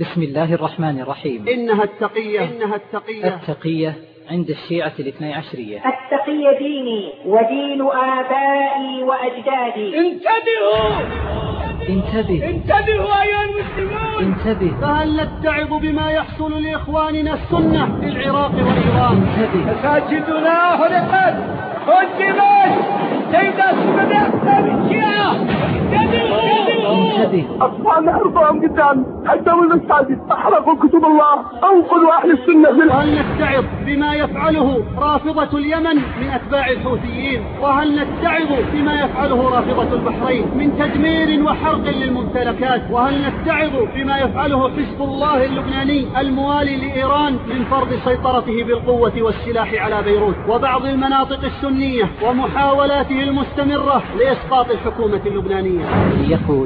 بسم الله الرحمن الرحيم. إنها التقية. إنها التقية. التقية عند الشيعة الاثني عشرية. التقي ديني ودين آبائي وأجدادي. انتبهوا! انتبه. انتبهوا أيها المسلمون! انتبه. فهل نتعظ بما يحصل لإخواننا السنة في العراق وإيران انتبه. مساجدنا أحرقت هدمت سيد الشهداء الشيعة؟ انتبهوا! انتبه أطفالنا قدام حتى المساجد أحرقوا كتب الله أنقذوا أهل السنة منها وهل نتعظ بما يفعله رافضة اليمن من أتباع الحوثيين؟ وهل نتعظ بما يفعله رافضة البحرين من تدمير وحرق للممتلكات؟ وهل نتعظ بما يفعله حزب الله اللبناني الموالي لإيران من فرض سيطرته بالقوة والسلاح على بيروت؟ وبعض المناطق السنية ومحاولاته المستمرة لإسقاط الحكومة اللبنانية.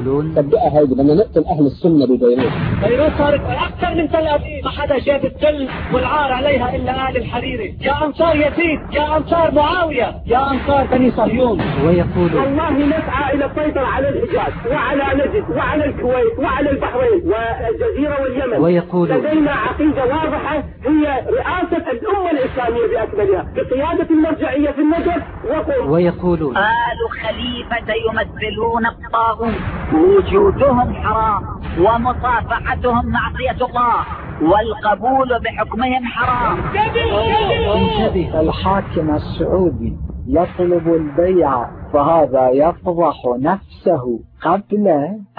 يقولون تبدأ هيدي بدنا نقتل أهل السنة ببيروت. بيروت صارت أكثر من تل أبيب ما حدا جاب التل والعار عليها إلا آل الحريري. يا أنصار يزيد يا أنصار معاوية يا أنصار بني صهيون. ويقولون والله نسعى إلى السيطرة على الحجاز وعلى نجد وعلى الكويت وعلى البحرين والجزيرة واليمن. ويقولون لدينا عقيدة واضحة هي رئاسة الأمة الإسلامية بأكملها بقيادة المرجعية في النجف وقم ويقولون آل خليفة يمثلون الطاغوت. وجودهم حرام ومصافحتهم معصية الله والقبول بحكمهم حرام. انتبه الحاكم السعودي يطلب البيع فهذا يفضح نفسه. قبل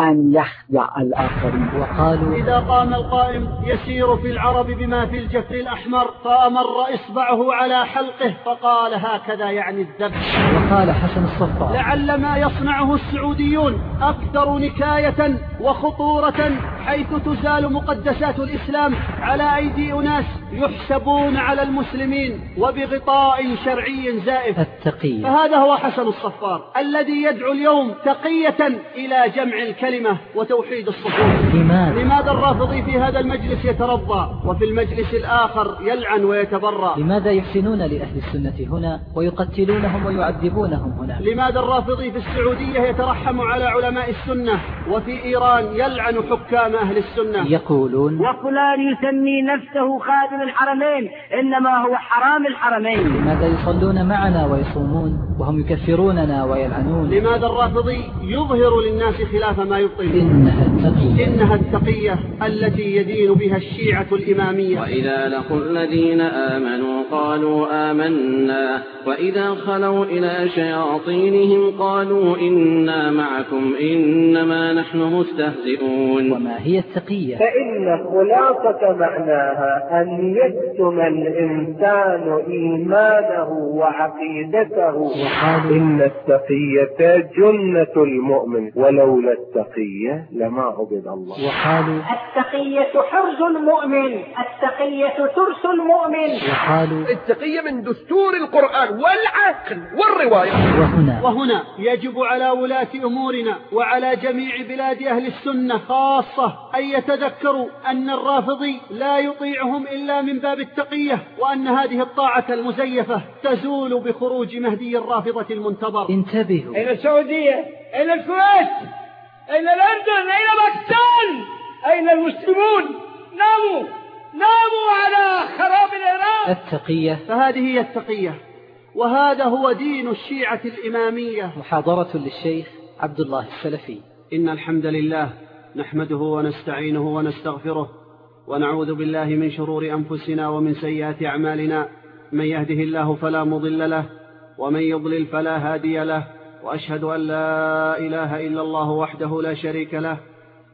أن يخدع الآخرين. وقالوا إذا قام القائم يسير في العرب بما في الجفر الأحمر فأمر إصبعه على حلقه فقال هكذا يعني الذبح. وقال حسن الصفار لعل ما يصنعه السعوديون أكثر نكاية وخطورة حيث تزال مقدسات الإسلام على أيدي أناس يحسبون على المسلمين وبغطاء شرعي زائف. التقية فهذا هو حسن الصفار الذي يدعو اليوم تقية إلى جمع الكلمة وتوحيد الصفوف. لماذا؟ لماذا الرافضي في هذا المجلس يترضى وفي المجلس الآخر يلعن ويتبرى لماذا يحسنون لأهل السنة هنا ويقتلونهم ويعذبونهم هنا؟ لماذا الرافضي في السعودية يترحم على علماء السنة وفي إيران يلعن حكام أهل السنة؟ يقولون وفلان يسمي نفسه خادم الحرمين إنما هو حرام الحرمين. لماذا يصلون معنا ويصومون وهم يكفروننا ويلعنون؟ لماذا الرافضي يظهر للناس خلاف ما يبطل. إنها التقية. إنها التقية التي يدين بها الشيعة الإمامية. وإذا لقوا الذين آمنوا قالوا آمنا. وإذا خلوا إلى شياطينهم قالوا إنا معكم إنما نحن مستهزئون. وما هي التقية؟ فإن خلاصة معناها أن يكتم الإنسان إيمانه وعقيدته. وقالوا إن التقية جنة المؤمن. ولولا التقية لما عبد الله. وقالوا التقية حرز المؤمن. التقية ترس المؤمن. وقالوا التقية من دستور القرآن والعقل والرواية. وهنا وهنا يجب على ولاة أمورنا وعلى جميع بلاد أهل السنة خاصة أن يتذكروا أن الرافضي لا يطيعهم إلا من باب التقية وأن هذه الطاعة المزيفة تزول بخروج مهدي الرافضة المنتظر. انتبهوا. أين السعودية. أين الكويت؟ أين الأردن أين باكستان؟ أين المسلمون؟ ناموا! ناموا على خراب العراق! التقية. فهذه هي التقية. وهذا هو دين الشيعة الإمامية. محاضرة للشيخ عبد الله السلفي. إن الحمد لله نحمده ونستعينه ونستغفره ونعوذ بالله من شرور أنفسنا ومن سيئات أعمالنا. من يهده الله فلا مضل له ومن يضلل فلا هادي له. وأشهد أن لا إله إلا الله وحده لا شريك له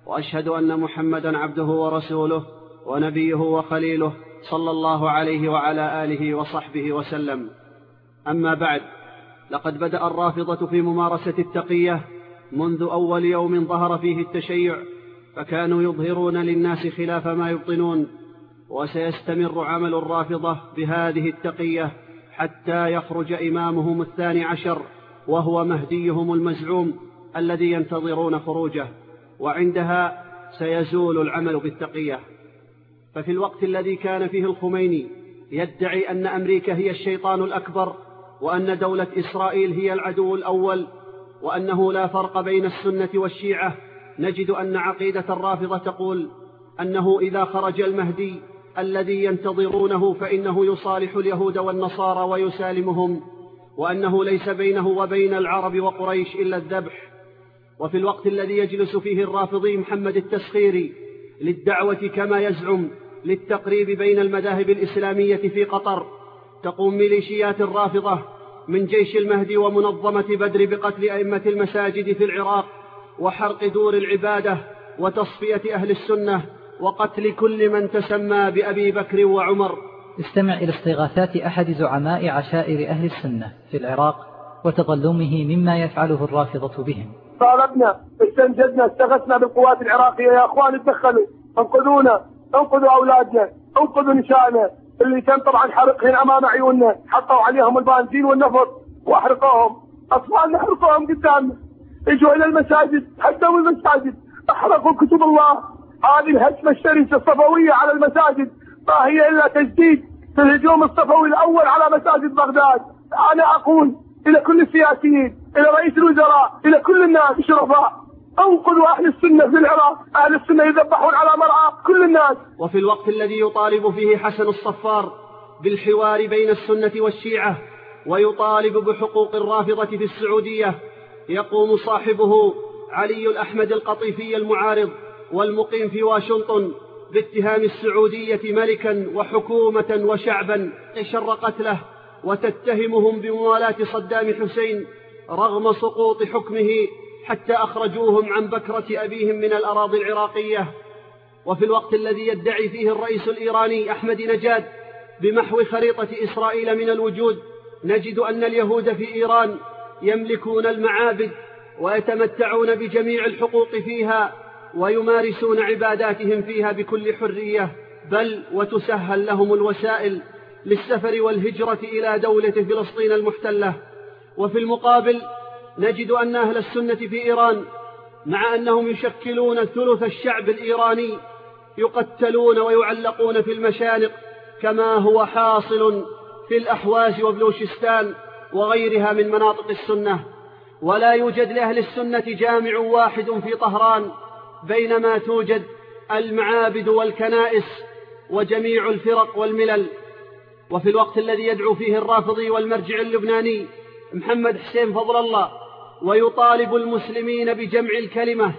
وأشهد أن محمدا عبده ورسوله ونبيه وخليله صلى الله عليه وعلى آله وصحبه وسلم. أما بعد لقد بدأ الرافضة في ممارسة التقية منذ أول يوم ظهر فيه التشيع فكانوا يظهرون للناس خلاف ما يبطنون وسيستمر عمل الرافضة بهذه التقية حتى يخرج إمامهم الثاني عشر وهو مهديهم المزعوم الذي ينتظرون خروجه وعندها سيزول العمل بالتقية. ففي الوقت الذي كان فيه الخميني يدعي أن أمريكا هي الشيطان الأكبر وأن دولة إسرائيل هي العدو الأول وأنه لا فرق بين السنة والشيعة. نجد أن عقيدة الرافضة تقول أنه إذا خرج المهدي الذي ينتظرونه فإنه يصالح اليهود والنصارى ويسالمهم. وأنه ليس بينه وبين العرب وقريش إلا الذبح. وفي الوقت الذي يجلس فيه الرافضي محمد التسخيري للدعوة كما يزعم للتقريب بين المذاهب الإسلامية في قطر تقوم ميليشيات الرافضة من جيش المهدي ومنظمة بدر بقتل أئمة المساجد في العراق وحرق دور العبادة وتصفية أهل السنة وقتل كل من تسمى بأبي بكر وعمر. استمع إلى استغاثات أحد زعماء عشائر أهل السنة في العراق وتظلمه مما يفعله الرافضة بهم. طالبنا استنجدنا استغثنا بالقوات العراقية يا أخوان تدخلوا انقذونا انقذوا أولادنا انقذوا نسائنا اللي كان طبعا حرقهم أمام عيوننا حطوا عليهم البنزين والنفط وأحرقوهم. أطفالنا حرقوهم قدامنا. اجوا إلى المساجد هدموا المساجد أحرقوا كتب الله. هذه الهجمة الشرسة الصفوية على المساجد. ما هي إلا تجديد في الهجوم الصفوي الأول على مساجد بغداد. أنا أقول إلى كل السياسيين إلى رئيس الوزراء إلى كل الناس الشرفاء أنقذوا أهل السنة في العراق. أهل السنة يذبحون على مرأة كل الناس. وفي الوقت الذي يطالب فيه حسن الصفار بالحوار بين السنة والشيعة ويطالب بحقوق الرافضة في السعودية يقوم صاحبه علي الأحمد القطيفي المعارض والمقيم في واشنطن باتهام السعودية ملكا وحكومة وشعبا شر قتله وتتهمهم بموالاة صدام حسين رغم سقوط حكمه حتى أخرجوهم عن بكرة أبيهم من الأراضي العراقية. وفي الوقت الذي يدعي فيه الرئيس الإيراني أحمد نجاد بمحو خريطة إسرائيل من الوجود نجد أن اليهود في إيران يملكون المعابد ويتمتعون بجميع الحقوق فيها ويمارسون عباداتهم فيها بكل حرية بل وتسهل لهم الوسائل للسفر والهجرة إلى دولة فلسطين المحتلة. وفي المقابل نجد أن أهل السنة في إيران مع أنهم يشكلون ثلث الشعب الإيراني يقتلون ويعلقون في المشانق كما هو حاصل في الأحواز وبلوشستان وغيرها من مناطق السنة. ولا يوجد لأهل السنة جامع واحد في طهران بينما توجد المعابد والكنائس وجميع الفرق والملل. وفي الوقت الذي يدعو فيه الرافضي والمرجع اللبناني محمد حسين فضل الله ويطالب المسلمين بجمع الكلمة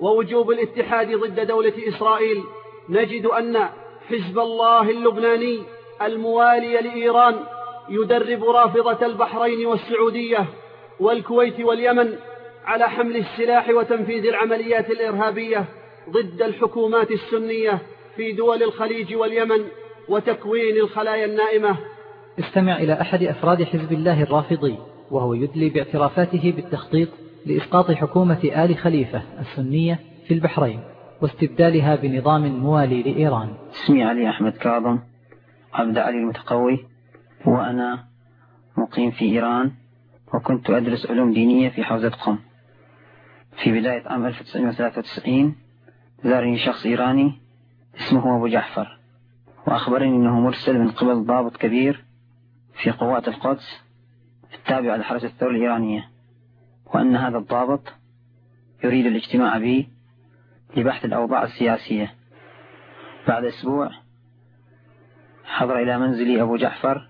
ووجوب الاتحاد ضد دولة إسرائيل نجد أن حزب الله اللبناني الموالي لإيران يدرب رافضة البحرين والسعودية والكويت واليمن على حمل السلاح وتنفيذ العمليات الإرهابية ضد الحكومات السنية في دول الخليج واليمن وتكوين الخلايا النائمة. استمع إلى أحد أفراد حزب الله الرافضي وهو يدلي باعترافاته بالتخطيط لإسقاط حكومة آل خليفة السنية في البحرين واستبدالها بنظام موالي لإيران. اسمي علي أحمد كاظم عبد علي المتقوي وأنا مقيم في إيران وكنت أدرس علوم دينية في حوزة قم. في بداية عام 1993 زارني شخص إيراني اسمه أبو جعفر وأخبرني أنه مرسل من قبل ضابط كبير في قوات القدس التابعة لحرس الثورة الإيرانية وأن هذا الضابط يريد الاجتماع بي لبحث الأوضاع السياسية. بعد أسبوع حضر إلى منزلي أبو جعفر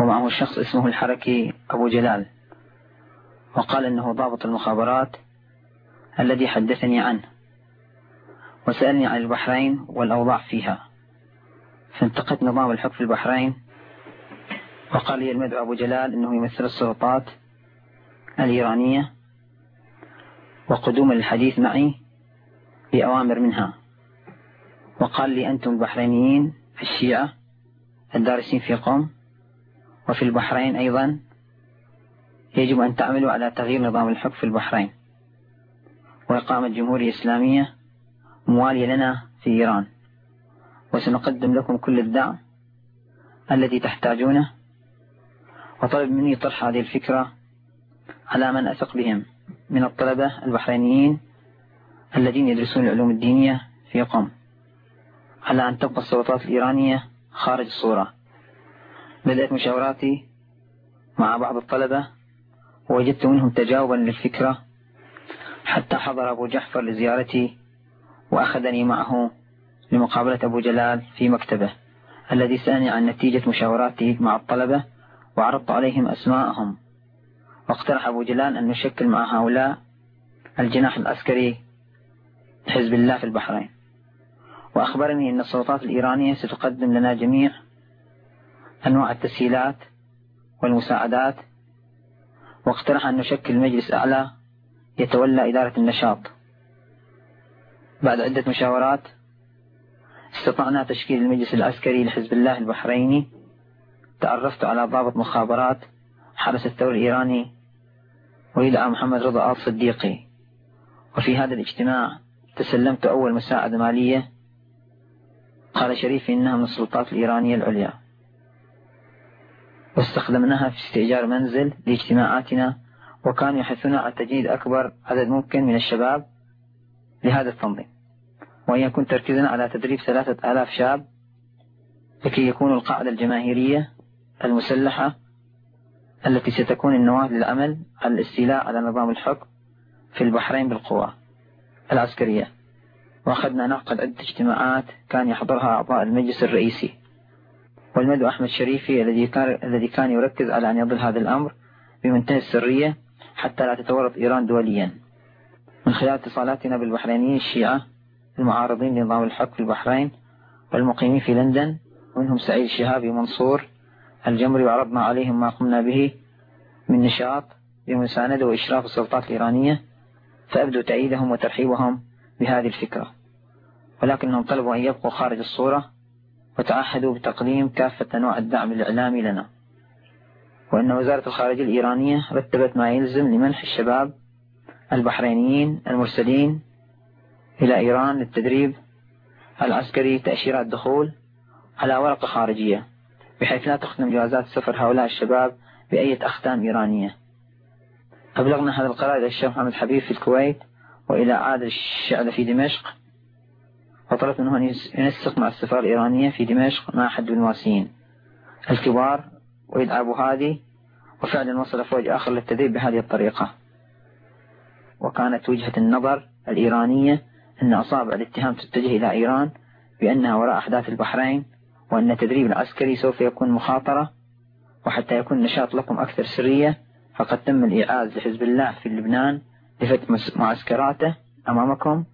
ومعه شخص اسمه الحركي أبو جلال وقال إنه ضابط المخابرات الذي حدثني عنه وسألني عن البحرين والأوضاع فيها. فانتقدت نظام الحكم في البحرين وقال لي المدعو أبو جلال أنه يمثل السلطات الإيرانية وقدوم الحديث معي بأوامر منها. وقال لي أنتم البحرينيين في الشيعة الدارسين في قوم وفي البحرين أيضا يجب أن تعملوا على تغيير نظام الحكم في البحرين. وإقامة جمهورية إسلامية موالية لنا في إيران. وسنقدم لكم كل الدعم الذي تحتاجونه. وطلب مني طرح هذه الفكرة على من أثق بهم من الطلبة البحرينيين الذين يدرسون العلوم الدينية في قم. على أن تبقى السلطات الإيرانية خارج الصورة. بدأت مشاوراتي مع بعض الطلبة ووجدت منهم تجاوبا للفكرة حتى حضر أبو جحفر لزيارتي وأخذني معه لمقابلة أبو جلال في مكتبه الذي سألني عن نتيجة مشاوراته مع الطلبة وعرضت عليهم أسماءهم. واقترح أبو جلال أن نشكل مع هؤلاء الجناح العسكري حزب الله في البحرين. وأخبرني أن السلطات الإيرانية ستقدم لنا جميع أنواع التسهيلات والمساعدات. واقترح أن نشكل مجلس أعلى يتولى إدارة النشاط. بعد عدة مشاورات استطعنا تشكيل المجلس العسكري لحزب الله البحريني. تعرفت على ضابط مخابرات حرس الثورة الإيراني ويدعى محمد رضا آل صديقي. وفي هذا الاجتماع تسلمت أول مساعدة مالية. قال شريفي إنها من السلطات الإيرانية العليا. واستخدمناها في استئجار منزل لاجتماعاتنا وكانوا يحثون على تجنيد أكبر عدد ممكن من الشباب لهذا التنظيم. وأن يكون تركيزنا على تدريب ثلاثة آلاف شاب لكي يكونوا القاعدة الجماهيرية المسلحة التي ستكون النواة للعمل على الاستيلاء على نظام الحكم في البحرين بالقوى العسكرية. وأخذنا نعقد عدة اجتماعات كان يحضرها أعضاء المجلس الرئيسي. والمدعو أحمد شريفي الذي كان الذي كان يركز على أن يظل هذا الأمر بمنتهى السرية حتى لا تتورط إيران دوليا. من خلال اتصالاتنا بالبحرينيين الشيعة المعارضين لنظام الحكم في البحرين والمقيمين في لندن ومنهم سعيد الشهابي منصور الجمري وعرضنا عليهم ما قمنا به من نشاط بمساندة وإشراف السلطات الإيرانية فأبدوا تأييدهم وترحيبهم بهذه الفكرة. ولكنهم طلبوا أن يبقوا خارج الصورة وتعهدوا بتقديم كافة أنواع الدعم الإعلامي لنا. وأن وزارة الخارجية الإيرانية رتبت ما يلزم لمنح الشباب البحرينيين المرسلين إلى إيران للتدريب العسكري تأشيرات دخول على ورقة خارجية بحيث لا تختم جوازات سفر هؤلاء الشباب بأية أختام إيرانية. أبلغنا هذا القرار إلى الشيخ محمد حبيب في الكويت وإلى عادل الشعلة في دمشق. وطلبت منه أن ينسق مع السفارة الإيرانية في دمشق مع أحد الواسيين الكبار ويدعى هادي وفعلا وصل أفواج آخر للتدريب بهذه الطريقة. وكانت وجهة النظر الإيرانية أن أصابع الاتهام تتجه إلى إيران بأنها وراء أحداث البحرين وأن التدريب العسكري سوف يكون مخاطرة وحتى يكون النشاط لكم أكثر سرية فقد تم الإيعاز لحزب الله في لبنان لفتح معسكراته أمامكم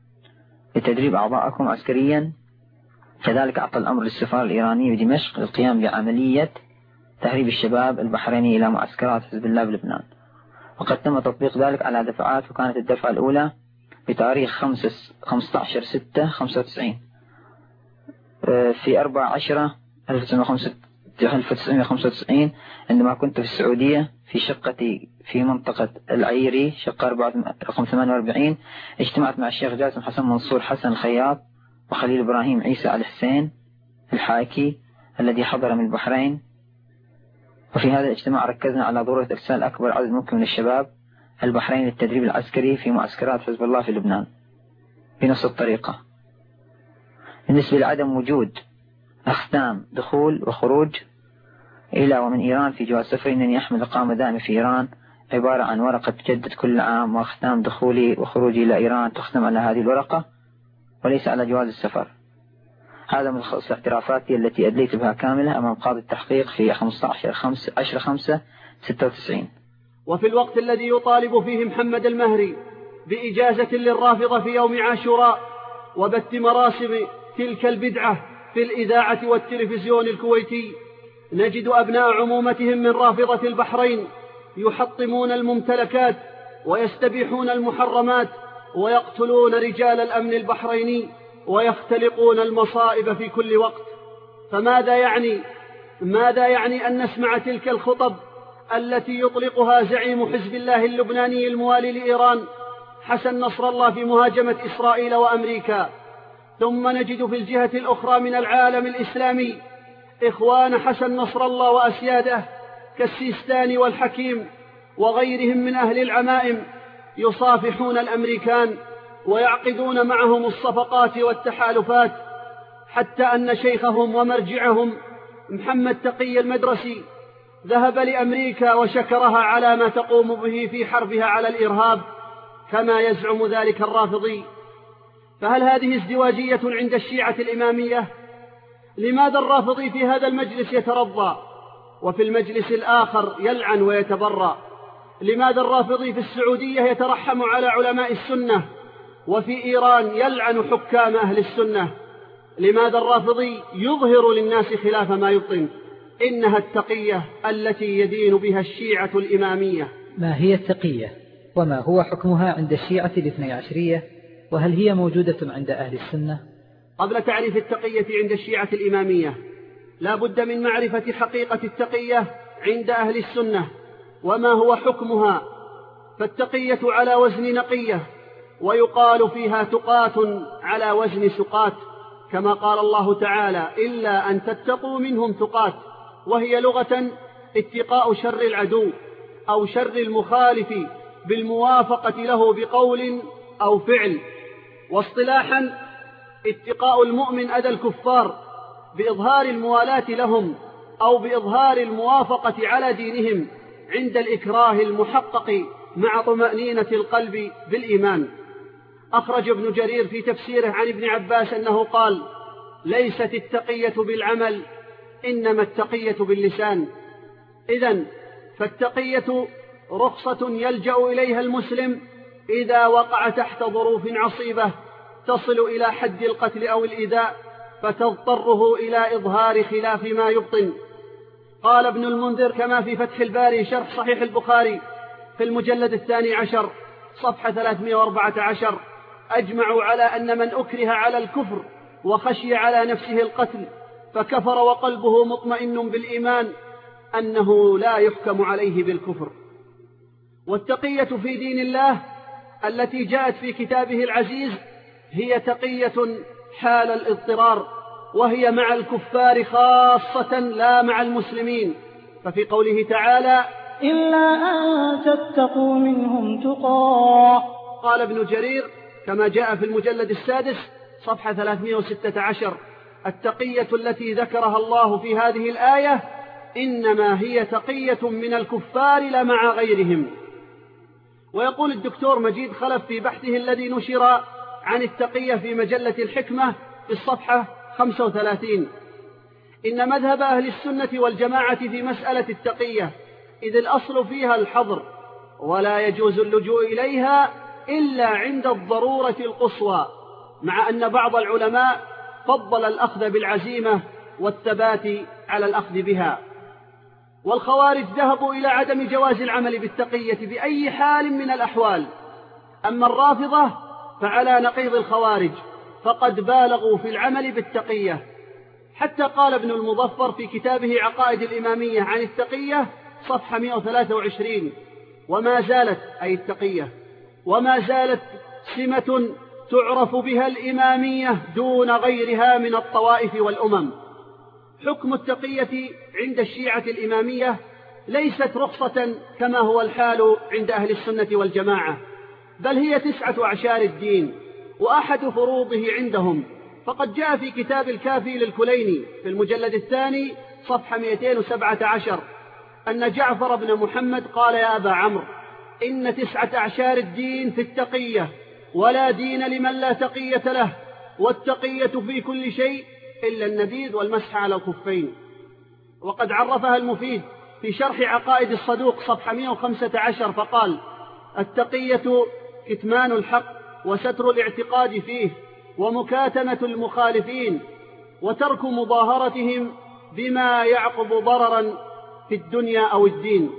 لتدريب أعضائكم عسكريا. كذلك أعطى الأمر للسفارة الإيرانية بدمشق للقيام بعملية تهريب الشباب البحريني إلى معسكرات حزب الله بلبنان. وقد تم تطبيق ذلك على دفعات وكانت الدفعة الأولى بتاريخ 15 6 95 في 4 10 1995 عندما كنت في السعودية في شقتي في منطقة العيري شقة رقم 48 اجتمعت مع الشيخ جاسم حسن منصور حسن الخياط وخليل إبراهيم عيسى علي حسين الحاكي الذي حضر من البحرين. وفي هذا الاجتماع ركزنا على ضرورة إرسال أكبر عدد ممكن من الشباب البحرين للتدريب العسكري في معسكرات حزب الله في لبنان. بنفس الطريقة. بالنسبة لعدم وجود أختام دخول وخروج إلى ومن إيران في جواز سفري أنني أحمل إقامة دائمة في إيران عبارة عن ورقة تجدد كل عام وأختام دخولي وخروجي إلى إيران تختم على هذه الورقة وليس على جواز السفر. هذا من خصوص اعترافاتي التي أدليت بها كاملة أمام قاضي التحقيق في 15 5 10 5 96 وفي الوقت الذي يطالب فيه محمد المهري بإجازة للرافضة في يوم عاشوراء وبث مراسم تلك البدعة في الإذاعة والتلفزيون الكويتي نجد أبناء عمومتهم من رافضة البحرين يحطمون الممتلكات ويستبيحون المحرمات ويقتلون رجال الأمن البحريني. ويختلقون المصائب في كل وقت. فماذا يعني ماذا يعني أن نسمع تلك الخطب التي يطلقها زعيم حزب الله اللبناني الموالي لإيران حسن نصر الله في مهاجمة إسرائيل وأمريكا؟ ثم نجد في الجهة الأخرى من العالم الإسلامي إخوان حسن نصر الله وأسياده كالسيستاني والحكيم وغيرهم من أهل العمائم يصافحون الأمريكان ويعقدون معهم الصفقات والتحالفات حتى أن شيخهم ومرجعهم محمد تقي المدرسي ذهب لأمريكا وشكرها على ما تقوم به في حربها على الإرهاب كما يزعم ذلك الرافضي. فهل هذه ازدواجية عند الشيعة الإمامية؟ لماذا الرافضي في هذا المجلس يترضى وفي المجلس الآخر يلعن ويتبرأ؟ لماذا الرافضي في السعودية يترحم على علماء السنة وفي إيران يلعن حكام أهل السنة. لماذا الرافضي يظهر للناس خلاف ما يبطن؟ إنها التقية التي يدين بها الشيعة الإمامية. ما هي التقية؟ وما هو حكمها عند الشيعة الاثني عشرية؟ وهل هي موجودة عند أهل السنة؟ قبل تعريف التقية عند الشيعة الإمامية لا بد من معرفة حقيقة التقية عند أهل السنة. وما هو حكمها؟ فالتقية على وزن نقية. ويقال فيها تقات على وزن سقات كما قال الله تعالى إلا أن تتقوا منهم تقات وهي لغة اتقاء شر العدو أو شر المخالف بالموافقة له بقول أو فعل واصطلاحا اتقاء المؤمن أذى الكفار بإظهار الموالاة لهم أو بإظهار الموافقة على دينهم عند الإكراه المحقق مع طمأنينة القلب بالإيمان. أخرج ابن جرير في تفسيره عن ابن عباس أنه قال ليست التقية بالعمل إنما التقية باللسان. إذا فالتقية رخصة يلجأ إليها المسلم إذا وقع تحت ظروف عصيبة تصل إلى حد القتل أو الإيذاء فتضطره إلى إظهار خلاف ما يبطن. قال ابن المنذر كما في فتح الباري شرح صحيح البخاري في المجلد الثاني عشر صفحة 314 أجمعوا على أن من أكره على الكفر وخشي على نفسه القتل فكفر وقلبه مطمئن بالإيمان أنه لا يحكم عليه بالكفر. والتقية في دين الله التي جاءت في كتابه العزيز هي تقية حال الاضطرار وهي مع الكفار خاصة لا مع المسلمين. ففي قوله تعالى إلا أن تتقوا منهم تقاه قال ابن جرير كما جاء في المجلد السادس صفحة 316 التقية التي ذكرها الله في هذه الآية إنما هي تقية من الكفار لا مع غيرهم. ويقول الدكتور مجيد خلف في بحثه الذي نشر عن التقية في مجلة الحكمة في الصفحة 35 إن مذهب أهل السنة والجماعة في مسألة التقية إذ الأصل فيها الحظر ولا يجوز اللجوء إليها إلا عند الضرورة القصوى مع أن بعض العلماء فضل الأخذ بالعزيمة والثبات على الأخذ بها. والخوارج ذهبوا إلى عدم جواز العمل بالتقية بأي حال من الأحوال. أما الرافضة فعلى نقيض الخوارج فقد بالغوا في العمل بالتقية. حتى قال ابن المظفر في كتابه عقائد الإمامية عن التقية صفحة 123 وما زالت أي التقية. وما زالت سمة تعرف بها الإمامية دون غيرها من الطوائف والأمم. حكم التقية عند الشيعة الإمامية ليست رخصة كما هو الحال عند أهل السنة والجماعة بل هي تسعة أعشار الدين وأحد فروضه عندهم. فقد جاء في كتاب الكافي للكليني في المجلد الثاني صفحة 217 أن جعفر بن محمد قال يا أبا عمرو إن تسعة أعشار الدين في التقية ولا دين لمن لا تقية له والتقية في كل شيء إلا النبيذ والمسح على الخفين وقد عرفها المفيد في شرح عقائد الصدوق صفحة 115 فقال التقية كتمان الحق وستر الاعتقاد فيه ومكاتمة المخالفين وترك مظاهرتهم بما يعقب ضررا في الدنيا أو الدين.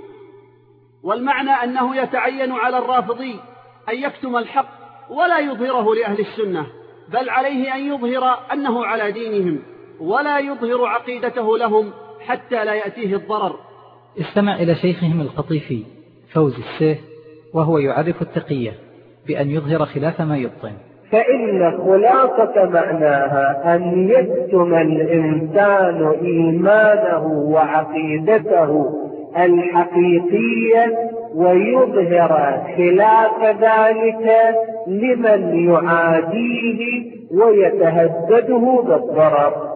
والمعنى أنه يتعين على الرافضي أن يكتم الحق ولا يظهره لأهل السنة بل عليه أن يظهر أنه على دينهم ولا يظهر عقيدته لهم حتى لا يأتيه الضرر. استمع إلى شيخهم القطيفي فوز السيف وهو يعرف التقية بأن يظهر خلاف ما يبطن. فإن خلاصة معناها أن يكتم الإنسان إيمانه وعقيدته الحقيقية ويظهر خلاف ذلك لمن يعاديه ويتهدده بالضرر.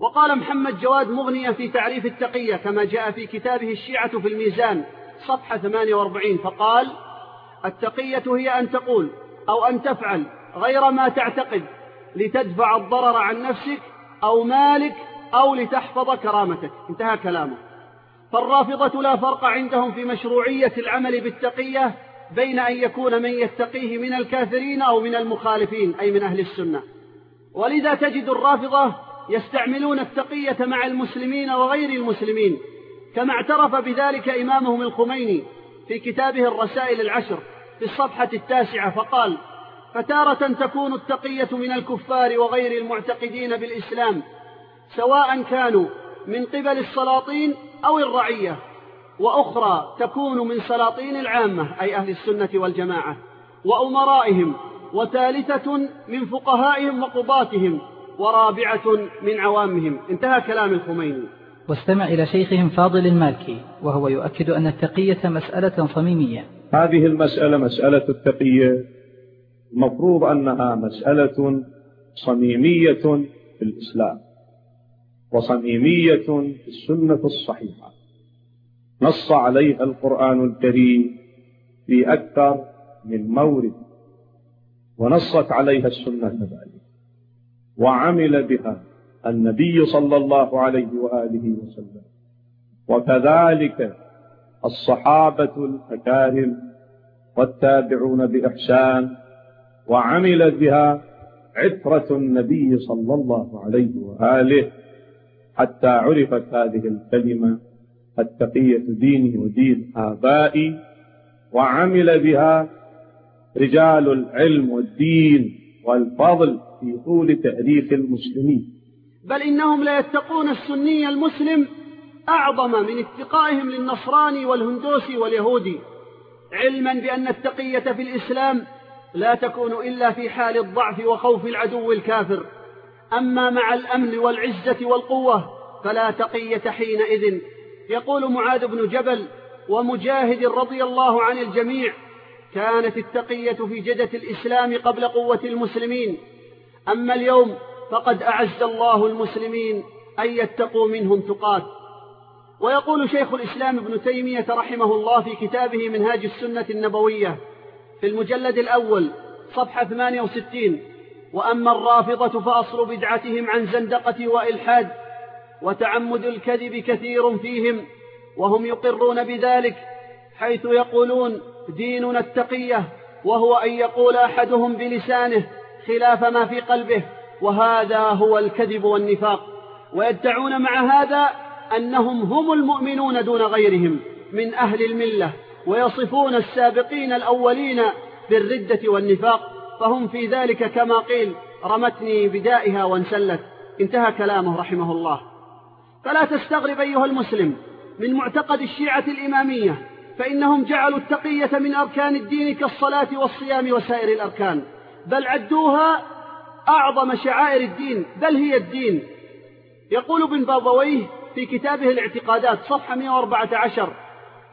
وقال محمد جواد مغنية في تعريف التقية كما جاء في كتابه الشيعة في الميزان صفحة 48 فقال التقية هي أن تقول أو أن تفعل غير ما تعتقد لتدفع الضرر عن نفسك أو مالك أو لتحفظ كرامتك. انتهى كلامه. فالرافضة لا فرق عندهم في مشروعية العمل بالتقية بين أن يكون من يتقيه من الكافرين أو من المخالفين أي من أهل السنة. ولذا تجد الرافضة يستعملون التقية مع المسلمين وغير المسلمين كما اعترف بذلك إمامهم الخميني في كتابه الرسائل العشر في الصفحة التاسعة فقال فتارة تكون التقية من الكفار وغير المعتقدين بالإسلام سواء كانوا من قبل السلاطين أو الرعية وأخرى تكون من سلاطين العامة أي أهل السنة والجماعة وأمرائهم وثالثة من فقهائهم وقضاتهم ورابعة من عوامهم. انتهى كلام الخميني. واستمع إلى شيخهم فاضل المالكي وهو يؤكد أن التقية مسألة صميمية. هذه المسألة مسألة التقية. المفروض أنها مسألة صميمية في الإسلام. وصميمية في السنة الصحيحة. نص عليها القرآن الكريم في أكثر من مورد ونصت عليها السنة كذلك. وعمل بها النبي صلى الله عليه وآله وسلم. وكذلك الصحابة الأكارم والتابعون بإحسان وعمل بها عترة النبي صلى الله عليه وآله. حتى عرفت هذه الكلمة التقية ديني ودين آبائي وعمل بها رجال العلم والدين والفضل في طول تأريخ المسلمين. بل إنهم لا يتقون السني المسلم أعظم من اتقائهم للنصراني والهندوسي واليهودي علما بأن التقية في الإسلام لا تكون إلا في حال الضعف وخوف العدو الكافر. أما مع الأمن والعزة والقوة فلا تقية حينئذ. يقول معاذ بن جبل ومجاهد رضي الله عن الجميع كانت التقية في جدة الإسلام قبل قوة المسلمين. أما اليوم فقد أعز الله المسلمين أن يتقوا منهم تقات ويقول شيخ الإسلام ابن تيمية رحمه الله في كتابه منهاج السنة النبوية في المجلد الأول صفحة 68 وأما الرافضة فأصل بدعتهم عن زندقة وإلحاد وتعمد الكذب كثير فيهم وهم يقرون بذلك حيث يقولون ديننا التقية وهو أن يقول أحدهم بلسانه خلاف ما في قلبه وهذا هو الكذب والنفاق. ويدعون مع هذا أنهم هم المؤمنون دون غيرهم من أهل الملة ويصفون السابقين الأولين بالردة والنفاق. فهم في ذلك كما قيل رمتني بدائها وانسلت انتهى كلامه رحمه الله. فلا تستغرب أيها المسلم من معتقد الشيعة الإمامية فإنهم جعلوا التقية من أركان الدين كالصلاة والصيام وسائر الأركان. بل عدوها أعظم شعائر الدين. بل هي الدين. يقول ابن بابويه في كتابه الاعتقادات صفحة 114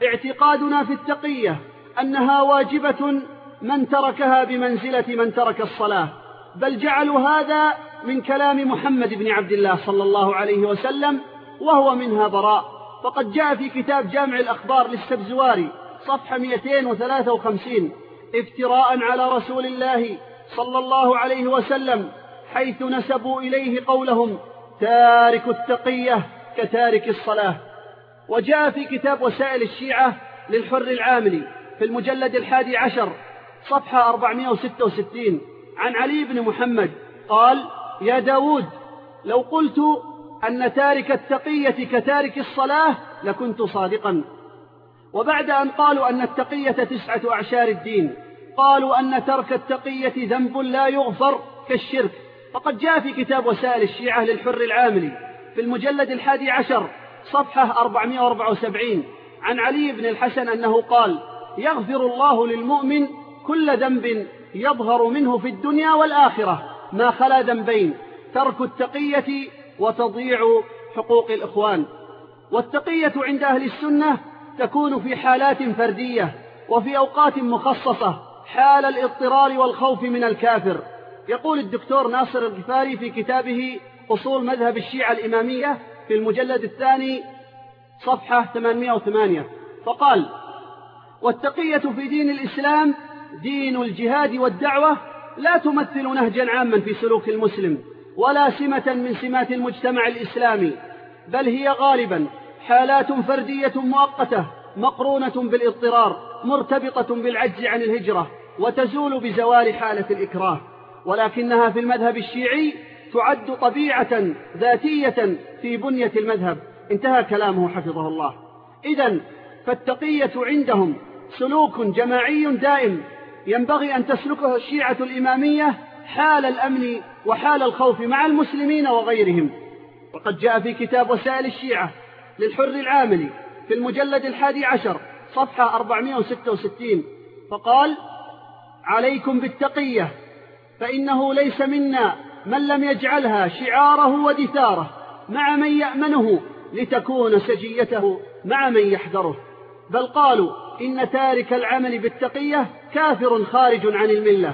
اعتقادنا في التقية أنها واجبة من تركها بمنزلة من ترك الصلاة. بل جعلوا هذا من كلام محمد بن عبد الله صلى الله عليه وسلم وهو منها براء. فقد جاء في كتاب جامع الأخبار للسبزواري صفحة 253 افتراء على رسول الله صلى الله عليه وسلم حيث نسبوا إليه قولهم تارك التقية كتارك الصلاة وجاء في كتاب وسائل الشيعة للحر العاملي في المجلد الحادي عشر صفحة 466 عن علي بن محمد قال يا داود لو قلت أن تارك التقية كتارك الصلاة لكنت صادقا. وبعد أن قالوا أن التقية تسعة أعشار الدين قالوا أن ترك التقية ذنب لا يغفر كالشرك. فقد جاء في كتاب وسائل الشيعة للحر العاملي في المجلد الحادي عشر صفحة 474 عن علي بن الحسن أنه قال يغفر الله للمؤمن كل ذنب يظهر منه في الدنيا والآخرة. ما خلا ذنبين ترك التقية وتضييع حقوق الإخوان. والتقية عند أهل السنة تكون في حالات فردية وفي أوقات مخصصة حال الاضطرار والخوف من الكافر. يقول الدكتور ناصر الغفاري في كتابه أصول مذهب الشيعة الإمامية في المجلد الثاني صفحة 808 فقال والتقية في دين الإسلام دين الجهاد والدعوة لا تمثل نهجا عاما في سلوك المسلم ولا سمة من سمات المجتمع الإسلامي بل هي غالبا حالات فردية مؤقتة مقرونة بالاضطرار مرتبطة بالعجز عن الهجرة وتزول بزوال حالة الإكراه. ولكنها في المذهب الشيعي تعد طبيعة ذاتية في بنية المذهب. انتهى كلامه حفظه الله. إذا فالتقية عندهم سلوك جماعي دائم ينبغي أن تسلكه الشيعة الإمامية حال الأمن وحال الخوف مع المسلمين وغيرهم. وقد جاء في كتاب وسائل الشيعة للحر العاملي في المجلد الحادي عشر صفحة 466 فقال عليكم بالتقية فإنه ليس منا من لم يجعلها شعاره ودثاره مع من يأمنه لتكون سجيته مع من يحذره. بل قالوا إن تارك العمل بالتقية كافر خارج عن الملة.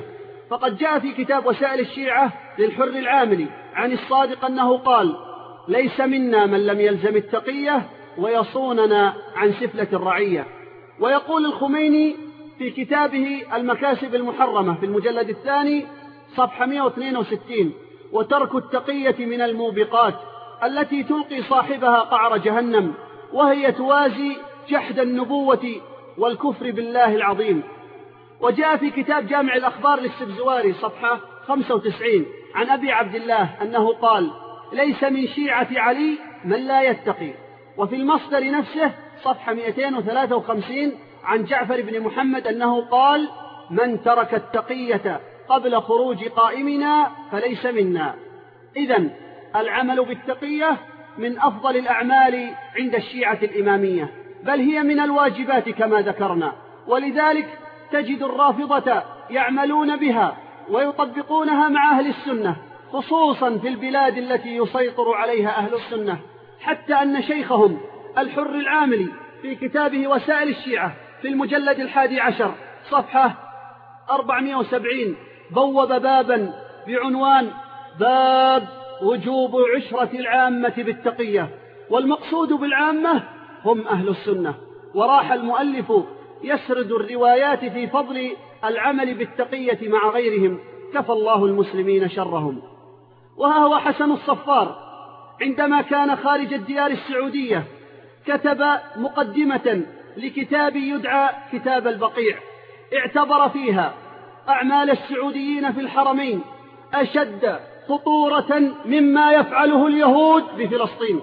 فقد جاء في كتاب وسائل الشيعة للحر العاملي عن الصادق أنه قال ليس منا من لم يلزم التقية ويصوننا عن سفلة الرعية. ويقول الخميني في كتابه المكاسب المحرمة في المجلد الثاني صفحة 162 وترك التقية من الموبقات التي تلقي صاحبها قعر جهنم وهي توازي جحد النبوة والكفر بالله العظيم. وجاء في كتاب جامع الأخبار للسبزواري صفحة 95 عن أبي عبد الله أنه قال ليس من شيعة علي من لا يتقي. وفي المصدر نفسه صفحة 253 عن جعفر بن محمد أنه قال من ترك التقية قبل خروج قائمنا فليس منا. إذا العمل بالتقية من أفضل الأعمال عند الشيعة الإمامية بل هي من الواجبات كما ذكرنا ولذلك تجد الرافضة يعملون بها ويطبقونها مع أهل السنة خصوصا في البلاد التي يسيطر عليها أهل السنة حتى أن شيخهم الحر العاملي في كتابه وسائل الشيعة في المجلد الحادي عشر صفحة 470 بوب بابا بعنوان باب وجوب عشرة العامة بالتقية والمقصود بالعامة هم أهل السنة وراح المؤلف يسرد الروايات في فضل العمل بالتقية مع غيرهم. كفى الله المسلمين شرهم. وها هو حسن الصفار. عندما كان خارج الديار السعودية كتب مقدمة لكتاب يدعى كتاب البقيع. اعتبر فيها أعمال السعوديين في الحرمين أشد خطورة مما يفعله اليهود بفلسطين.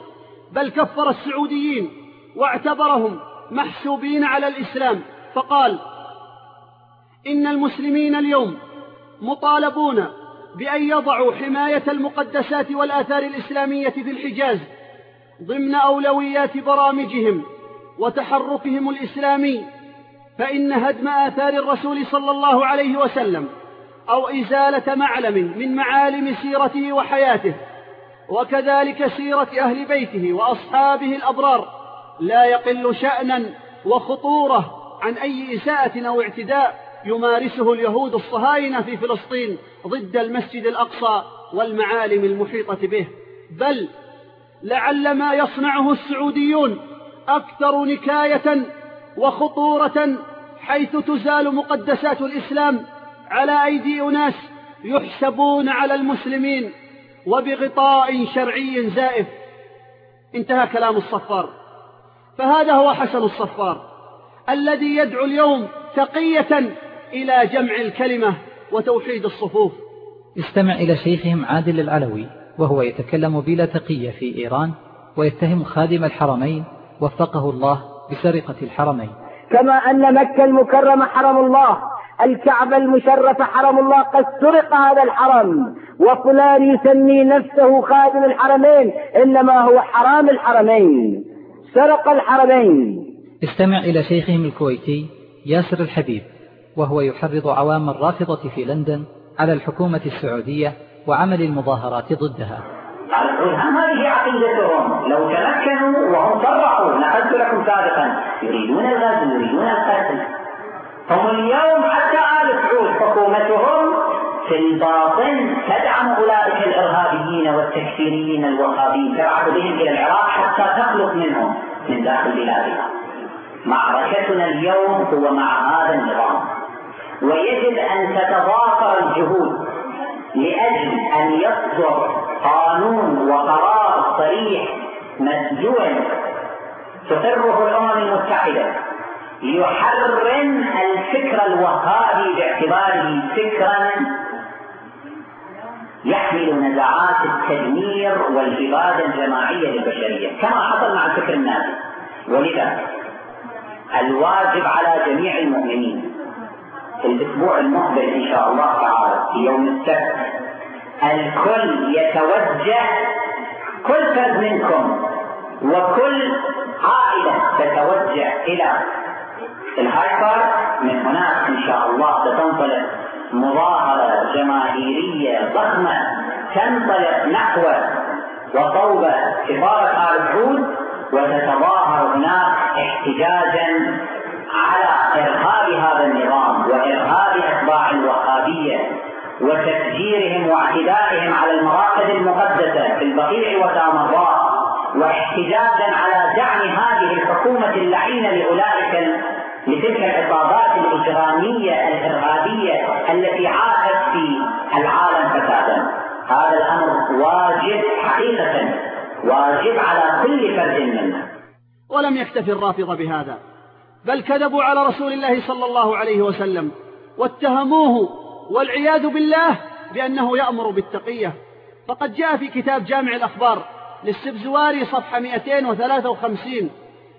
بل كفر السعوديين واعتبرهم محسوبين على الإسلام. فقال إن المسلمين اليوم مطالبون بأن يضعوا حماية المقدسات والآثار الإسلامية في الحجاز ضمن أولويات برامجهم وتحركهم الإسلامي فإن هدم آثار الرسول صلى الله عليه وسلم أو إزالة معلم من معالم سيرته وحياته وكذلك سيرة أهل بيته وأصحابه الأبرار لا يقل شأنا وخطورة عن أي إساءة أو اعتداء يمارسه اليهود الصهاينة في فلسطين ضد المسجد الأقصى والمعالم المحيطة به. بل لعل ما يصنعه السعوديون أكثر نكاية وخطورة حيث تزال مقدسات الإسلام على أيدي أناس يحسبون على المسلمين وبغطاء شرعي زائف. انتهى كلام الصفار. فهذا هو حسن الصفار. الذي يدعو اليوم تقية إلى جمع الكلمة وتوحيد الصفوف. استمع إلى شيخهم عادل العلوي وهو يتكلم بلا تقية في إيران ويتهم خادم الحرمين وفقه الله بسرقة الحرمين. كما أن مكة المكرمة حرم الله الكعبة المشرفة حرم الله قد سرق هذا الحرم وفلان يسمي نفسه خادم الحرمين إنما هو حرام الحرمين سرق الحرمين. استمع إلى شيخهم الكويتي ياسر الحبيب وهو يحرض عوام الرافضة في لندن على الحكومة السعودية وعمل المظاهرات ضدها. هذه عقيدتهم لو تمكنوا وهم صرحوا نقلت لكم سابقا. يريدون الغزو يريدون القتل. هم اليوم حتى آل سعود حكومتهم في الباطن تدعم أولئك الإرهابيين والتكفيريين الوهابيين. تبعث بهم إلى العراق حتى تخلق منهم من داخل بلادها معركتنا اليوم هو مع هذا النظام. ويجب أن تتضافر الجهود لأجل أن يصدر قانون وقرار صريح مسجون تقره الأمم المتحدة يحرم الفكر الوهابي باعتباره فكرا يحمل نزعات التدمير والإبادة الجماعية للبشرية كما حصل مع الفكر النازي. ولذا الواجب على جميع المؤمنين في الأسبوع المقبل إن شاء الله تعالى في يوم السبت. الكل يتوجه كل فرد منكم وكل عائلة تتوجه إلى الهايبر من هناك إن شاء الله ستنطلق مظاهرة جماهيرية ضخمة تنطلق نحو وصوب سفارة آل وتتظاهر هناك احتجاجا على إرهاب هذا النظام وإرهاب أتباع الوهابية وتفجيرهم واعتدائهم على المراكز المقدسة في البقيع وسامراء واحتجاجا على دعم هذه الحكومة اللعينة لأولئك لتلك العصابات الإجرامية الإرهابية التي عاشت في العالم فسادا. هذا الأمر واجب حقيقة. واجب على كل فرد منا. ولم يكتفي الرافضة بهذا بل كذبوا على رسول الله صلى الله عليه وسلم واتهموه والعياذ بالله بأنه يأمر بالتقية. فقد جاء في كتاب جامع الأخبار للسبزواري صفحة 253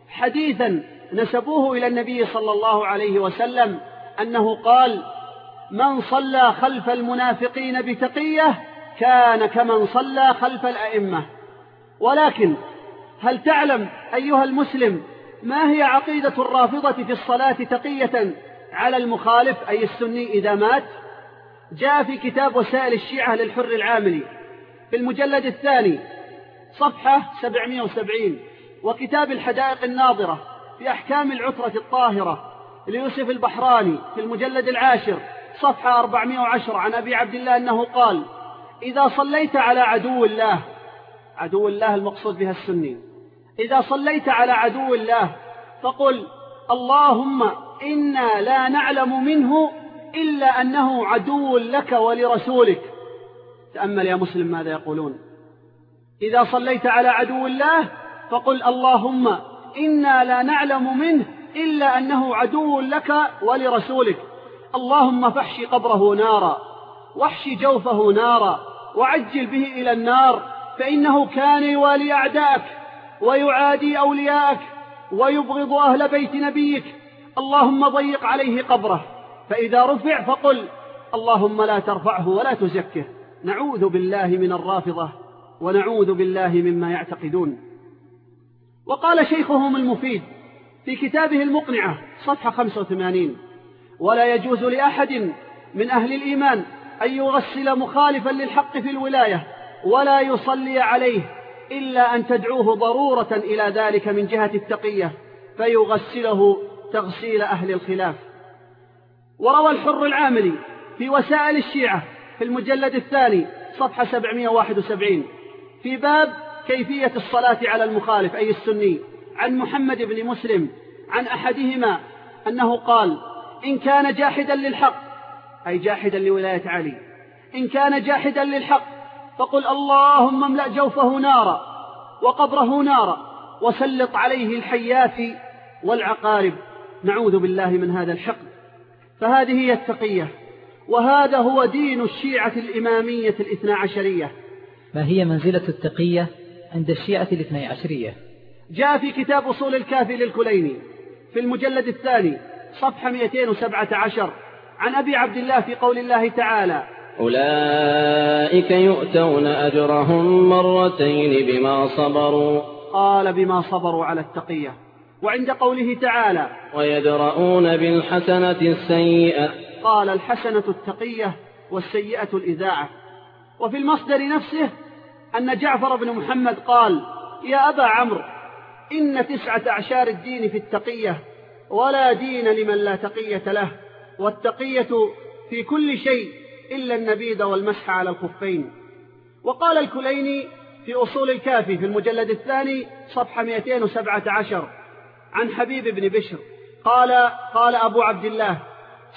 حديثا نسبوه إلى النبي صلى الله عليه وسلم أنه قال من صلى خلف المنافقين بتقية كان كمن صلى خلف الأئمة ولكن هل تعلم أيها المسلم ما هي عقيدة الرافضة في الصلاة تقية على المخالف أي السني إذا مات؟ جاء في كتاب وسائل الشيعة للحر العاملي في المجلد الثاني صفحة 770 وكتاب الحدائق الناظرة في أحكام العترة الطاهرة ليوسف البحراني في المجلد العاشر صفحة 410 عن أبي عبد الله أنه قال إذا صليت على عدو الله عدو الله المقصود بها السني. إذا صليت على عدو الله فقل اللهم إنا لا نعلم منه إلا أنه عدو لك ولرسولك. تأمل يا مسلم ماذا يقولون. إذا صليت على عدو الله فقل اللهم إنا لا نعلم منه إلا أنه عدو لك ولرسولك. اللهم فحش قبره نارا واحش جوفه نارا وعجل به إلى النار فإنه كان يوالي أعداءك ويعادي أولياءك ويبغض أهل بيت نبيك. اللهم ضيق عليه قبره فإذا رفع فقل اللهم لا ترفعه ولا تزكه. نعوذ بالله من الرافضة ونعوذ بالله مما يعتقدون. وقال شيخهم المفيد في كتابه المقنعة صفحة 85 ولا يجوز لأحد من أهل الإيمان أن يغسل مخالفا للحق في الولاية ولا يصلي عليه إلا أن تدعوه ضرورة إلى ذلك من جهة التقية فيغسله تغسيل أهل الخلاف. وروى الحر العاملي في وسائل الشيعة في المجلد الثاني صفحة 771 في باب كيفية الصلاة على المخالف أي السني عن محمد بن مسلم عن أحدهما أنه قال إن كان جاحدا للحق أي جاحدا لولاية علي إن كان جاحدا للحق فقل اللهم املأ جوفه نارا وقبره نارا وسلط عليه الحيات والعقارب. نعوذ بالله من هذا الحقد. فهذه هي التقية وهذا هو دين الشيعة الإمامية الاثنى عشرية. ما هي منزلة التقية عند الشيعة الاثنى عشرية؟ جاء في كتاب أصول الكافي للكليني في المجلد الثاني صفحة 217 عن أبي عبد الله في قول الله تعالى أولئك يؤتون أجرهم مرتين بما صبروا. قال بما صبروا على التقية. وعند قوله تعالى ويدرؤون بالحسنة السيئة. قال الحسنة التقية والسيئة الإذاعة. وفي المصدر نفسه أن جعفر بن محمد قال يا أبا عمرو إن تسعة أعشار الدين في التقية ولا دين لمن لا تقية له والتقية في كل شيء إلا النبيذ والمسح على الخفين وقال الكليني في أصول الكافي في المجلد الثاني صفحة 217 عن حبيب بن بشر. قال قال أبو عبد الله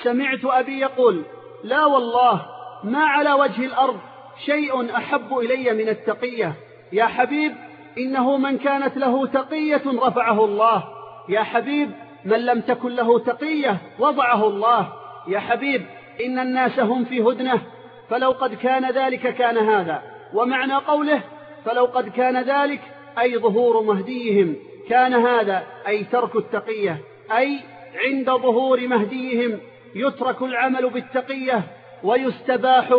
سمعت أبي يقول لا والله ما على وجه الأرض شيء أحب إلي من التقية. يا حبيب إنه من كانت له تقية رفعه الله. يا حبيب من لم تكن له تقية وضعه الله. يا حبيب إن الناس هم في هدنة فلو قد كان ذلك كان هذا. ومعنى قوله فلو قد كان ذلك أي ظهور مهديهم كان هذا أي ترك التقية أي عند ظهور مهديهم يترك العمل بالتقية ويستباح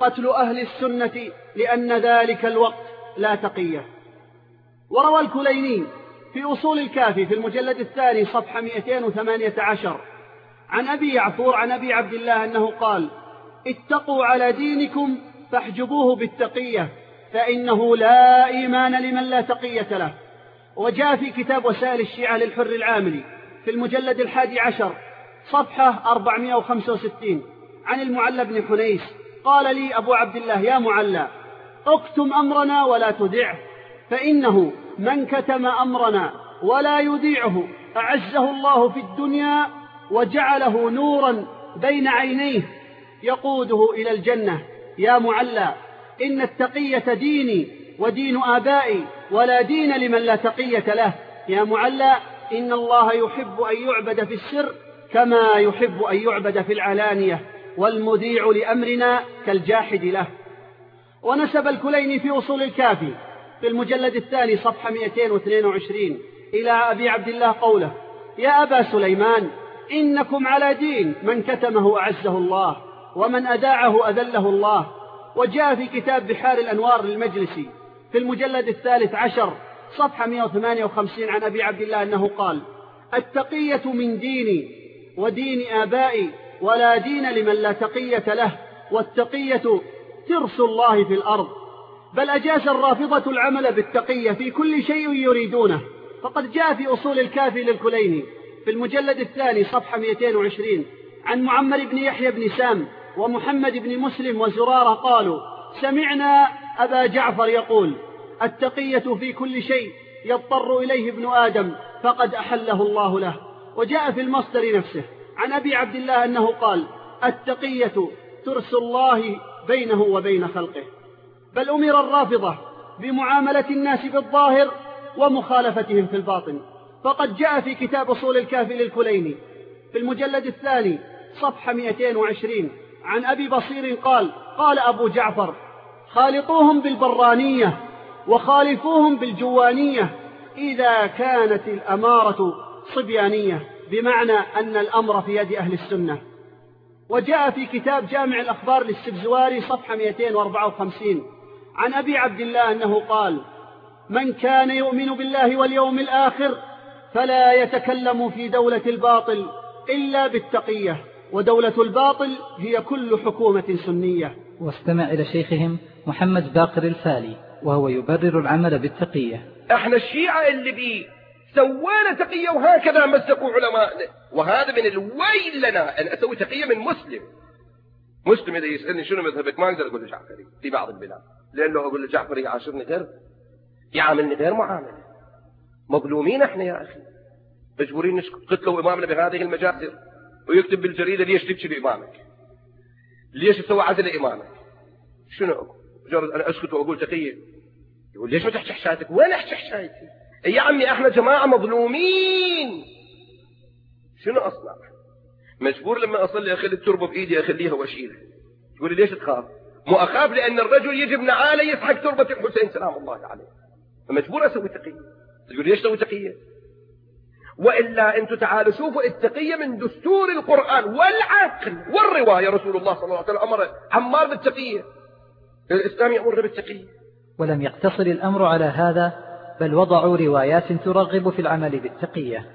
قتل أهل السنة لأن ذلك الوقت لا تقية. وروى الكليني في أصول الكافي في المجلد الثاني صفحة 218 عن أبي يعفور عن أبي عبد الله أنه قال اتقوا على دينكم فاحجبوه بالتقية فإنه لا إيمان لمن لا تقية له. وجاء في كتاب وسائل الشيعة للحر العاملي في المجلد الحادي عشر صفحة 465 عن المعلى بن حنيس قال لي أبو عبد الله يا معلى اكتم أمرنا ولا تدعه فإنه من كتم أمرنا ولا يذيعه أعزه الله في الدنيا وجعله نورا بين عينيه يقوده إلى الجنة. يا معلى إن التقية ديني ودين آبائي ولا دين لمن لا تقية له. يا معلى إن الله يحب أن يعبد في السر كما يحب أن يعبد في العلانية والمذيع لأمرنا كالجاحد له. ونسب الكلين في أصول الكافي في المجلد الثاني صفحة 222 إلى أبي عبد الله قوله يا أبا سليمان إنكم على دين. من كتمه أعزه الله ومن أداعه أذله الله. وجاء في كتاب بحار الأنوار للمجلسي في المجلد الثالث عشر صفحة 158 عن أبي عبد الله أنه قال التقية من ديني ودين آبائي ولا دين لمن لا تقية له والتقية ترس الله في الأرض. بل أجاز الرافضة العمل بالتقية في كل شيء يريدونه. فقد جاء في أصول الكافي للكليني في المجلد الثاني صفحة 220 عن معمر بن يحيى بن سام ومحمد بن مسلم وزرارة قالوا سمعنا أبا جعفر يقول التقية في كل شيء يضطر إليه ابن آدم فقد أحله الله له. وجاء في المصدر نفسه عن أبي عبد الله أنه قال التقية ترس الله بينه وبين خلقه بل أمر الرافضة بمعاملة الناس بالظاهر ومخالفتهم في الباطن. فقد جاء في كتاب أصول الكافي للكليني في المجلد الثاني صفحة 220 عن أبي بصير قال قال أبو جعفر خالطوهم بالبرانية وخالفوهم بالجوانية إذا كانت الأمارة صبيانية بمعنى أن الأمر في يد أهل السنة. وجاء في كتاب جامع الأخبار للسبزواري صفحة 254 عن أبي عبد الله أنه قال من كان يؤمن بالله واليوم الآخر فلا يتكلم في دولة الباطل إلا بالتقية ودولة الباطل هي كل حكومة سنية. واستمع إلى شيخهم محمد باقر الفالي وهو يبرر العمل بالتقية. إحنا الشيعة اللي بي سوينا تقية وهكذا مزقوا علماء. وهذا من الويل لنا أن أسوي تقية من مسلم. مسلم إذا يسألني شنو مذهبك ما أقدر أقول له جعفري في بعض البلاد. لأنه أقول له جعفري يعاشرني غير يعاملني غير معاملة. مظلومين إحنا يا أخي. مجبورين قتلوا إمامنا بهذه المجازر. ويكتب بالجريدة ليش تبكي لإمامك ليش تسوي عزل إمامك شنو مجرد أنا أسكت وأقول تقية. يقول ليش ما تحكي حشايتك وين أحكي حشايتي يا عمي إحنا جماعة مظلومين. شنو أصنع؟ مجبور لما أصلي أخلي التربة بإيدي أخليها وأشيلها. تقول لي ليش تخاف؟ مو أخاف لأن الرجل يجب نعالي يسحق تربة الحسين سلام الله عليه. فمجبور أسوي تقية. تقول ليش تسوي تقية؟ وإلا أنتم تعالوا شوفوا التقية من دستور القرآن والعقل والرواية. رسول الله صلى الله عليه وسلم أمر عمار بالتقية. الإسلام يأمر بالتقية. ولم يقتصر الأمر على هذا بل وضعوا روايات ترغب في العمل بالتقية.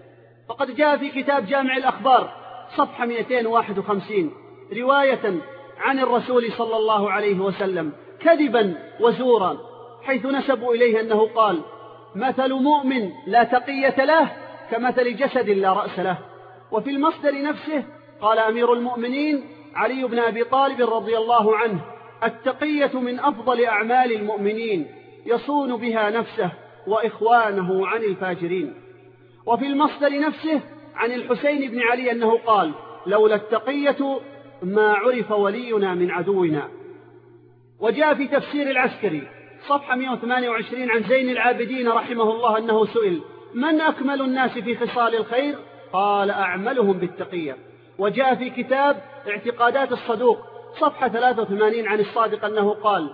وقد جاء في كتاب جامع الأخبار صفحة 251 رواية عن الرسول صلى الله عليه وسلم كذبا وزورا حيث نسبوا إليه أنه قال مثل مؤمن لا تقية له كمثل جسد لا رأس له. وفي المصدر نفسه قال أمير المؤمنين علي بن أبي طالب رضي الله عنه التقية من أفضل أعمال المؤمنين يصون بها نفسه وإخوانه عن الفاجرين. وفي المصدر نفسه عن الحسين بن علي أنه قال لولا التقية ما عرف ولينا من عدونا وجاء في تفسير العسكري صفحة 128 عن زين العابدين رحمه الله أنه سئل من أكمل الناس في خصال الخير؟ قال أعملهم بالتقية. وجاء في كتاب اعتقادات الصدوق صفحة 83 عن الصادق أنه قال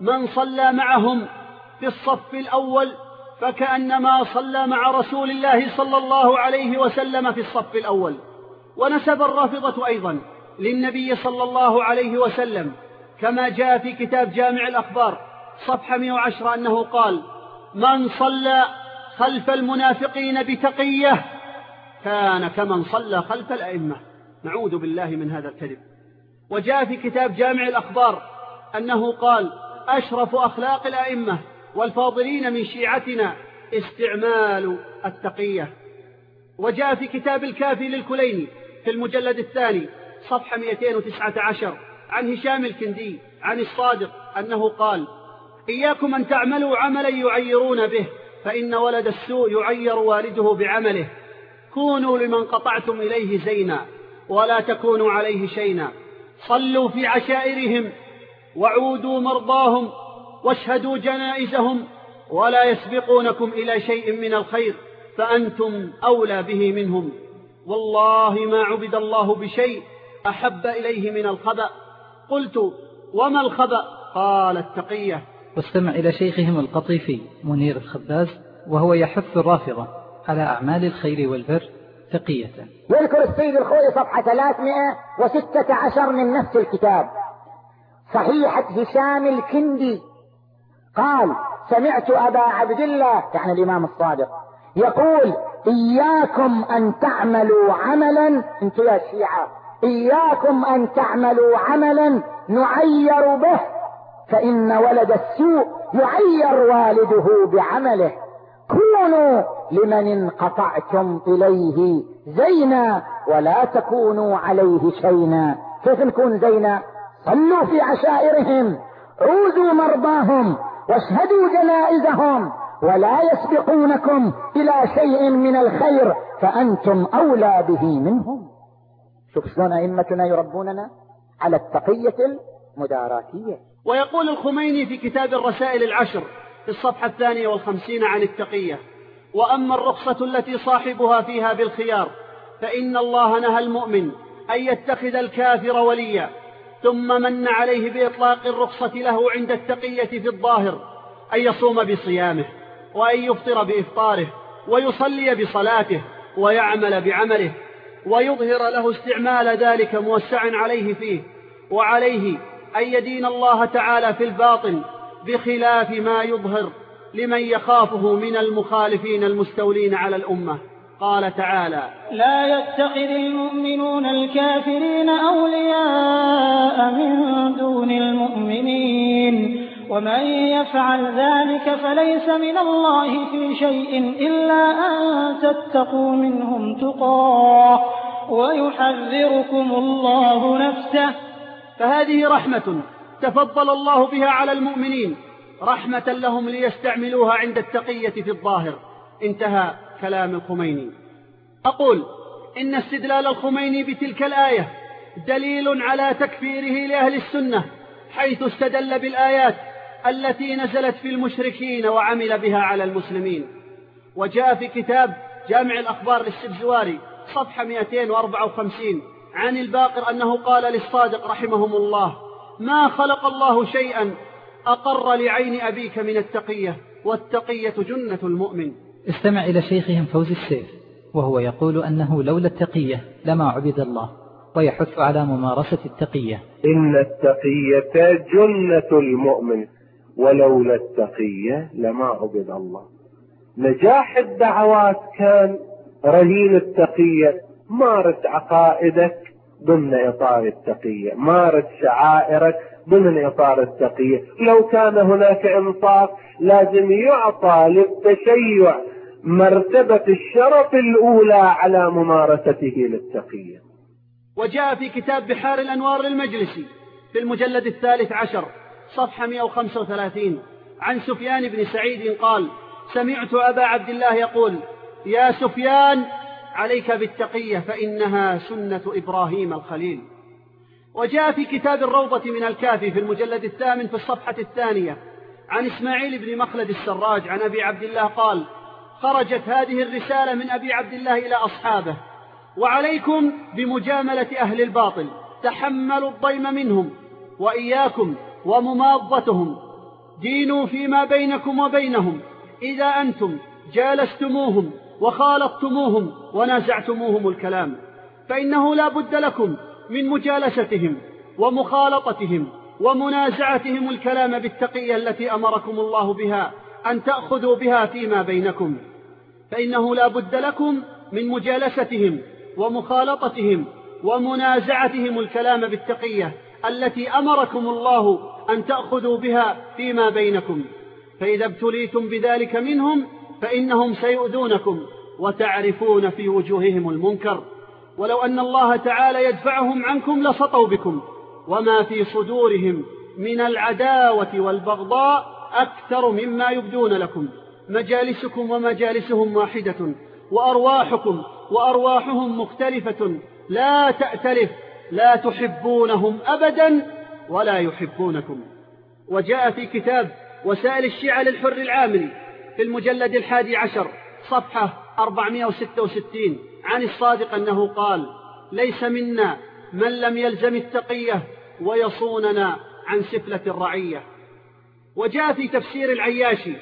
من صلى معهم في الصف الأول فكأنما صلى مع رسول الله صلى الله عليه وسلم في الصف الأول ونسب الرافضة أيضا للنبي صلى الله عليه وسلم كما جاء في كتاب جامع الأخبار صفحة 110 أنه قال من صلى خلف المنافقين بتقية كان كمن صلى خلف الأئمة. نعوذ بالله من هذا الكذب. وجاء في كتاب جامع الأخبار أنه قال أشرف أخلاق الأئمة والفاضلين من شيعتنا استعمال التقية. وجاء في كتاب الكافي للكليني في المجلد الثاني صفحة 219 عن هشام الكندي عن الصادق أنه قال إياكم أن تعملوا عملا يعيرون به فإن ولد السوء يعير والده بعمله. كونوا لمن قطعتم إليه زينا ولا تكونوا عليه شينا. صلوا في عشائرهم وعودوا مرضاهم واشهدوا جنائزهم ولا يسبقونكم إلى شيء من الخير فأنتم أولى به منهم. والله ما عبد الله بشيء أحب إليه من الخبأ. قلت وما الخبأ؟ قال التقية. واستمع إلى شيخهم القطيفي منير الخباز وهو يحث الرافضة على أعمال الخير والبر تقية. يذكر السيد الخوي صفحة 316 من نفس الكتاب. صحيحة هشام الكندي. قال سمعت أبا عبد الله يعني الإمام الصادق يقول إياكم أن تعملوا عملا أنتم يا الشيعة إياكم أن تعملوا عملا نعير به فإن ولد السوء يعير والده بعمله. كونوا لمن انقطعتم إليه زينا ولا تكونوا عليه شينا. كيف نكون زينا؟ صلوا في عشائرهم عودوا مرضاهم واشهدوا جنائزهم ولا يسبقونكم إلى شيء من الخير فأنتم أولى به منهم. شوف شلون أئمتنا يربوننا على التقية المداراتية. ويقول الخميني في كتاب الرسائل العشر في الصفحة الثانية والخمسين عن التقية وأما الرخصة التي صاحبها فيها بالخيار فإن الله نهى المؤمن أن يتخذ الكافر وليا ثم من عليه بإطلاق الرخصة له عند التقية في الظاهر أن يصوم بصيامه وأن يفطر بإفطاره ويصلي بصلاته ويعمل بعمله ويظهر له استعمال ذلك موسعا عليه فيه وعليه أن يدين الله تعالى في الباطن بخلاف ما يظهر لمن يخافه من المخالفين المستولين على الأمة. قال تعالى لا يتخذ المؤمنون الكافرين أولياء من دون المؤمنين ومن يفعل ذلك فليس من الله في شيء إلا أن تتقوا منهم تقاه ويحذركم الله نفسه. فهذه رحمة تفضل الله بها على المؤمنين رحمة لهم ليستعملوها عند التقية في الظاهر. انتهى كلام الخميني. أقول إن استدلال الخميني بتلك الآية دليل على تكفيره لأهل السنة حيث استدل بالآيات التي نزلت في المشركين وعمل بها على المسلمين. وجاء في كتاب جامع الأخبار للسبزواري صفحة 254 عن الباقر أنه قال للصادق رحمهم الله ما خلق الله شيئا أقر لعين أبيك من التقية والتقية جنة المؤمن. استمع إلى شيخهم فوز السيف وهو يقول أنه لولا التقية لما عبد الله ويحث على ممارسة التقية. إن التقية جنة المؤمن ولولا التقية لما عبد الله. نجاح الدعوات كان رهين التقية مارس عقائدك ضمن إطار التقية مارس شعائرك ضمن إطار التقية لو كان هناك إنصاف لازم يعطى للتشيع مرتبة الشرف الأولى على ممارسته للتقية وجاء في كتاب بحار الأنوار للمجلسي في المجلد الثالث عشر صفحة 135 عن سفيان بن سعيد قال سمعت أبا عبد الله يقول يا سفيان عليك بالتقية فإنها سنة إبراهيم الخليل. وجاء في كتاب الروضة من الكافي في المجلد الثامن في الصفحة الثانية عن إسماعيل بن مخلد السراج عن أبي عبد الله قال خرجت هذه الرسالة من أبي عبد الله إلى أصحابه وعليكم بمجاملة أهل الباطل تحملوا الضيم منهم وإياكم ومماضتهم دينوا فيما بينكم وبينهم إذا أنتم جالستموهم. وخالطتموهم ونازعتموهم الكلام. فإنه لا بد لكم من مجالستهم ومخالطتهم ومنازعتهم الكلام بالتقية التي أمركم الله بها أن تأخذوا بها فيما بينكم. فإنه لا بد لكم من مجالستهم ومخالطتهم ومنازعتهم الكلام بالتقية التي أمركم الله أن تأخذوا بها فيما بينكم. فإذا ابتليتم بذلك منهم فإنهم سيؤذونكم وتعرفون في وجوههم المنكر. ولو أن الله تعالى يدفعهم عنكم لسطوا بكم. وما في صدورهم من العداوة والبغضاء أكثر مما يبدون لكم. مجالسكم ومجالسهم واحدة وأرواحكم وأرواحهم مختلفة. لا تأتلف لا تحبونهم أبدا ولا يحبونكم. وجاء في كتاب وسائل الشيعة للحر العاملي. في المجلد الحادي عشر صفحة 466 عن الصادق أنه قال ليس منا من لم يلزم التقية ويصوننا عن سفلة الرعية. وجاء في تفسير العياشي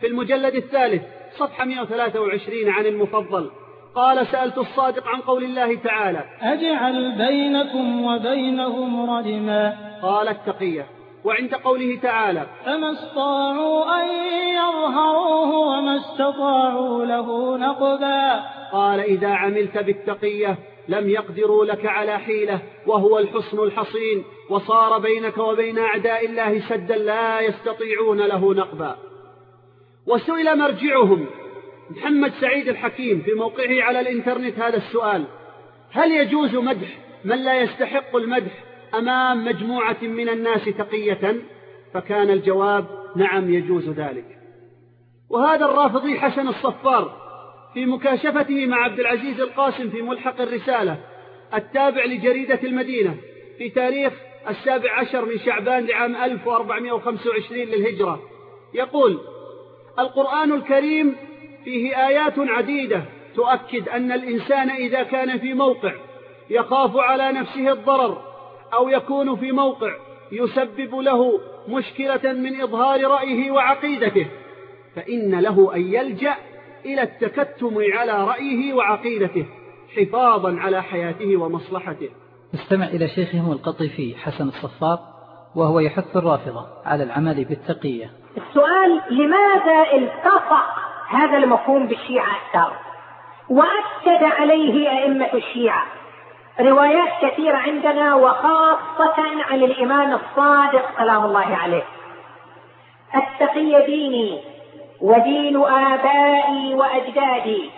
في المجلد الثالث صفحة 123 عن المفضل قال سألت الصادق عن قول الله تعالى أجعل بينكم وبينهم ردما. قال التقية. وعند قوله تعالى فما استطاعوا أن يظهروه وما استطاعوا له نقبا قال إذا عملت بالتقية لم يقدروا لك على حيلة وهو الحصن الحصين وصار بينك وبين أعداء الله سدا لا يستطيعون له نقبا. وسئل مرجعهم محمد سعيد الحكيم في موقعه على الإنترنت هذا السؤال هل يجوز مدح من لا يستحق المدح؟ أمام مجموعة من الناس تقية فكان الجواب نعم يجوز ذلك. وهذا الرافضي حسن الصفار في مكاشفته مع عبد العزيز القاسم في ملحق الرسالة التابع لجريدة المدينة في تاريخ السابع عشر من شعبان لعام 1425 للهجرة. يقول القرآن الكريم فيه آيات عديدة تؤكد أن الإنسان إذا كان في موقع يخاف على نفسه الضرر أو يكون في موقع يسبب له مشكلة من إظهار رأيه وعقيدته فإن له أن يلجأ إلى التكتم على رأيه وعقيدته حفاظا على حياته ومصلحته. استمع إلى شيخهم القطيفي حسن الصفار وهو يحث الرافضة على العمل بالتقية. السؤال لماذا التصق هذا المفهوم بالشيعة أكثر؟ وأكد عليه أئمة الشيعة. روايات كثيرة عندنا وخاصة عن الإمام الصادق سلام الله عليه. التقي ديني ودين آبائي وأجدادي.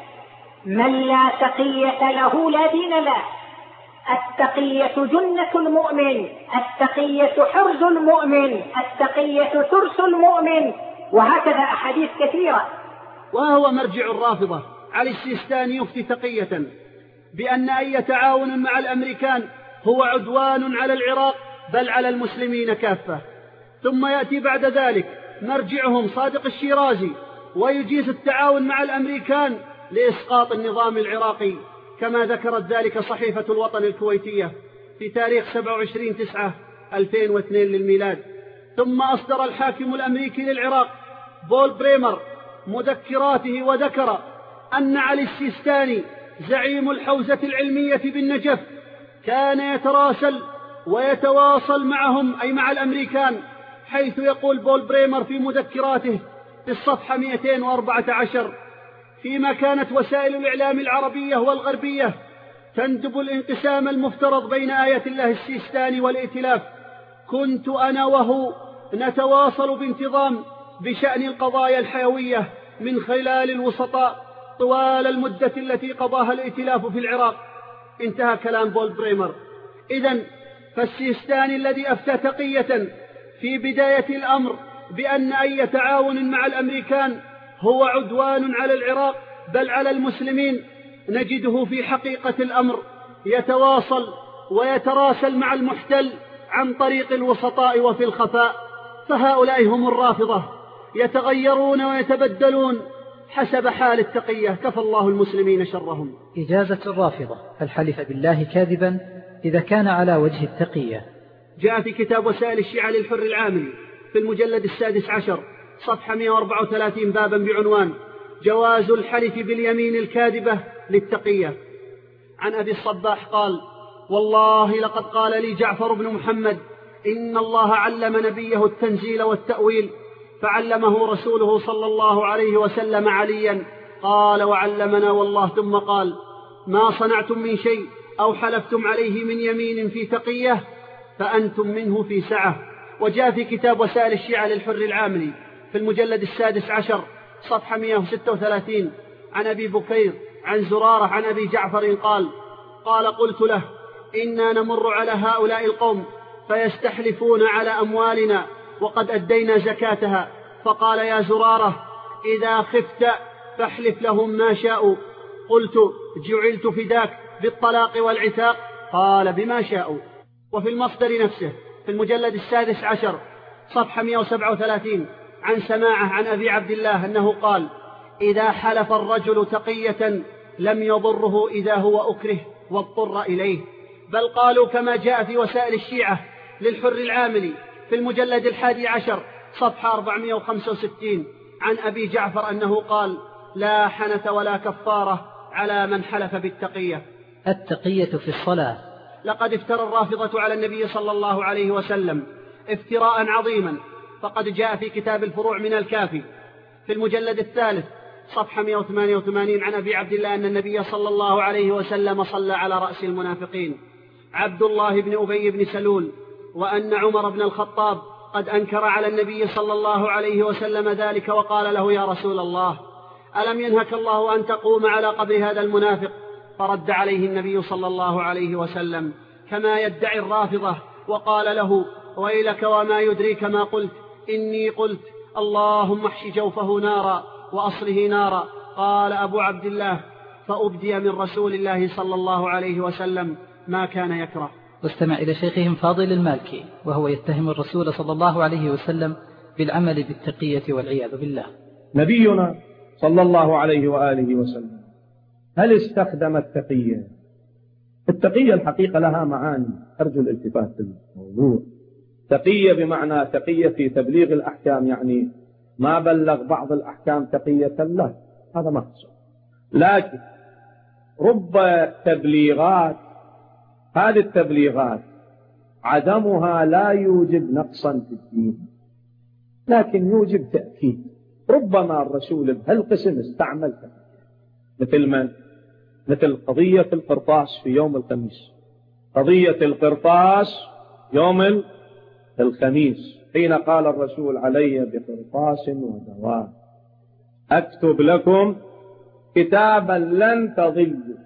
من لا تقية له لا دين له. التقية جنة المؤمن التقية حرز المؤمن التقية ترس المؤمن وهكذا أحاديث كثيرة. وهو مرجع الرافضة علي السيستاني يفتي تقية. بأن أي تعاون مع الأمريكان هو عدوان على العراق بل على المسلمين كافة. ثم يأتي بعد ذلك مرجعهم صادق الشيرازي ويجيز التعاون مع الأمريكان لإسقاط النظام العراقي. كما ذكرت ذلك صحيفة الوطن الكويتية في تاريخ 27 تسعة 2002 للميلاد. ثم أصدر الحاكم الأمريكي للعراق بول بريمر مذكراته وذكر أن علي السيستاني زعيم الحوزة العلمية بالنجف كان يتراسل ويتواصل معهم أي مع الأمريكان حيث يقول بول بريمر في مذكراته في الصفحة 214 فيما كانت وسائل الإعلام العربية والغربية تندب الانقسام المفترض بين آية الله السيستاني والائتلاف. كنت أنا وهو نتواصل بانتظام بشأن القضايا الحيوية من خلال الوسطاء. طوال المدة التي قضاها الائتلاف في العراق. انتهى كلام بول بريمر. إذا فالسيستاني الذي أفتى تقية في بداية الأمر بأن أي تعاون مع الأمريكان هو عدوان على العراق بل على المسلمين نجده في حقيقة الأمر يتواصل ويتراسل مع المحتل عن طريق الوسطاء وفي الخفاء. فهؤلاء هم الرافضة يتغيرون ويتبدلون. حسب حال التقية كفى الله المسلمين شرهم. إجازة الرافضة الحلف بالله كاذبا؟ إذا كان على وجه التقية. جاء في كتاب وسائل الشيعة للحر العامل في المجلد السادس عشر صفحة 134 بابا بعنوان جواز الحلف باليمين الكاذبة للتقية. عن أبي الصباح قال والله لقد قال لي جعفر بن محمد إن الله علم نبيه التنزيل والتأويل فعلمه رسوله صلى الله عليه وسلم عليا. قال وعلمنا والله ثم قال ما صنعتم من شيء أو حلفتم عليه من يمين في تقية فأنتم منه في سعة. وجاء في كتاب وسائل الشيعة للحر العاملي في المجلد السادس عشر صفحة 136 عن أبي بكير عن زرارة عن أبي جعفر قال قال قلت له إنا نمر على هؤلاء القوم فيستحلفون على أموالنا وقد أدينا زكاتها. فقال يا زرارة إذا خفت فاحلف لهم ما شاءوا. قلت جعلت فداك بالطلاق والعتاق؟ قال بما شاءوا. وفي المصدر نفسه في المجلد السادس عشر صفحة 137 عن سماعة عن أبي عبد الله أنه قال إذا حلف الرجل تقية لم يضره إذا هو أكره واضطر إليه. بل قالوا كما جاء في وسائل الشيعة للحر العاملي. في المجلد الحادي عشر صفحة 465 عن أبي جعفر أنه قال لا حنث ولا كفارة على من حلف بالتقية. التقية في الصلاة. لقد افترى الرافضة على النبي صلى الله عليه وسلم افتراء عظيما فقد جاء في كتاب الفروع من الكافي. في المجلد الثالث صفحة 188 عن أبي عبد الله أن النبي صلى الله عليه وسلم صلى على رأس المنافقين عبد الله بن أبي بن سلول وأن عمر بن الخطاب قد أنكر على النبي صلى الله عليه وسلم ذلك وقال له يا رسول الله ألم ينهك الله أن تقوم على قبر هذا المنافق؟ فرد عليه النبي صلى الله عليه وسلم كما يدعي الرافضة وقال له ويلك وما يدريك ما قلت إني قلت اللهم احش جوفه نارا وأصله نارا قال أبو عبد الله فأبدي من رسول الله صلى الله عليه وسلم ما كان يكره. واستمع إلى شيخهم فاضل المالكي وهو يتهم الرسول صلى الله عليه وسلم بالعمل بالتقية والعياذ بالله. نبينا صلى الله عليه وآله وسلم هل استخدم التقية؟ التقية الحقيقة لها معاني أرجو الالتفات للموضوع تقية بمعنى تقية في تبليغ الأحكام يعني ما بلغ بعض الأحكام تقية له هذا مقصود لكن رب تبليغات هذه التبليغات عدمها لا يوجب نقصا في الدين لكن يوجب تأكيد. ربما الرسول بهالقسم استعمل مثل من؟ مثل قضية القرطاس في يوم الخميس. قضية القرطاس يوم الخميس. حين قال الرسول علي بقرطاس ودواء أكتب لكم كتابا لن تضلوا.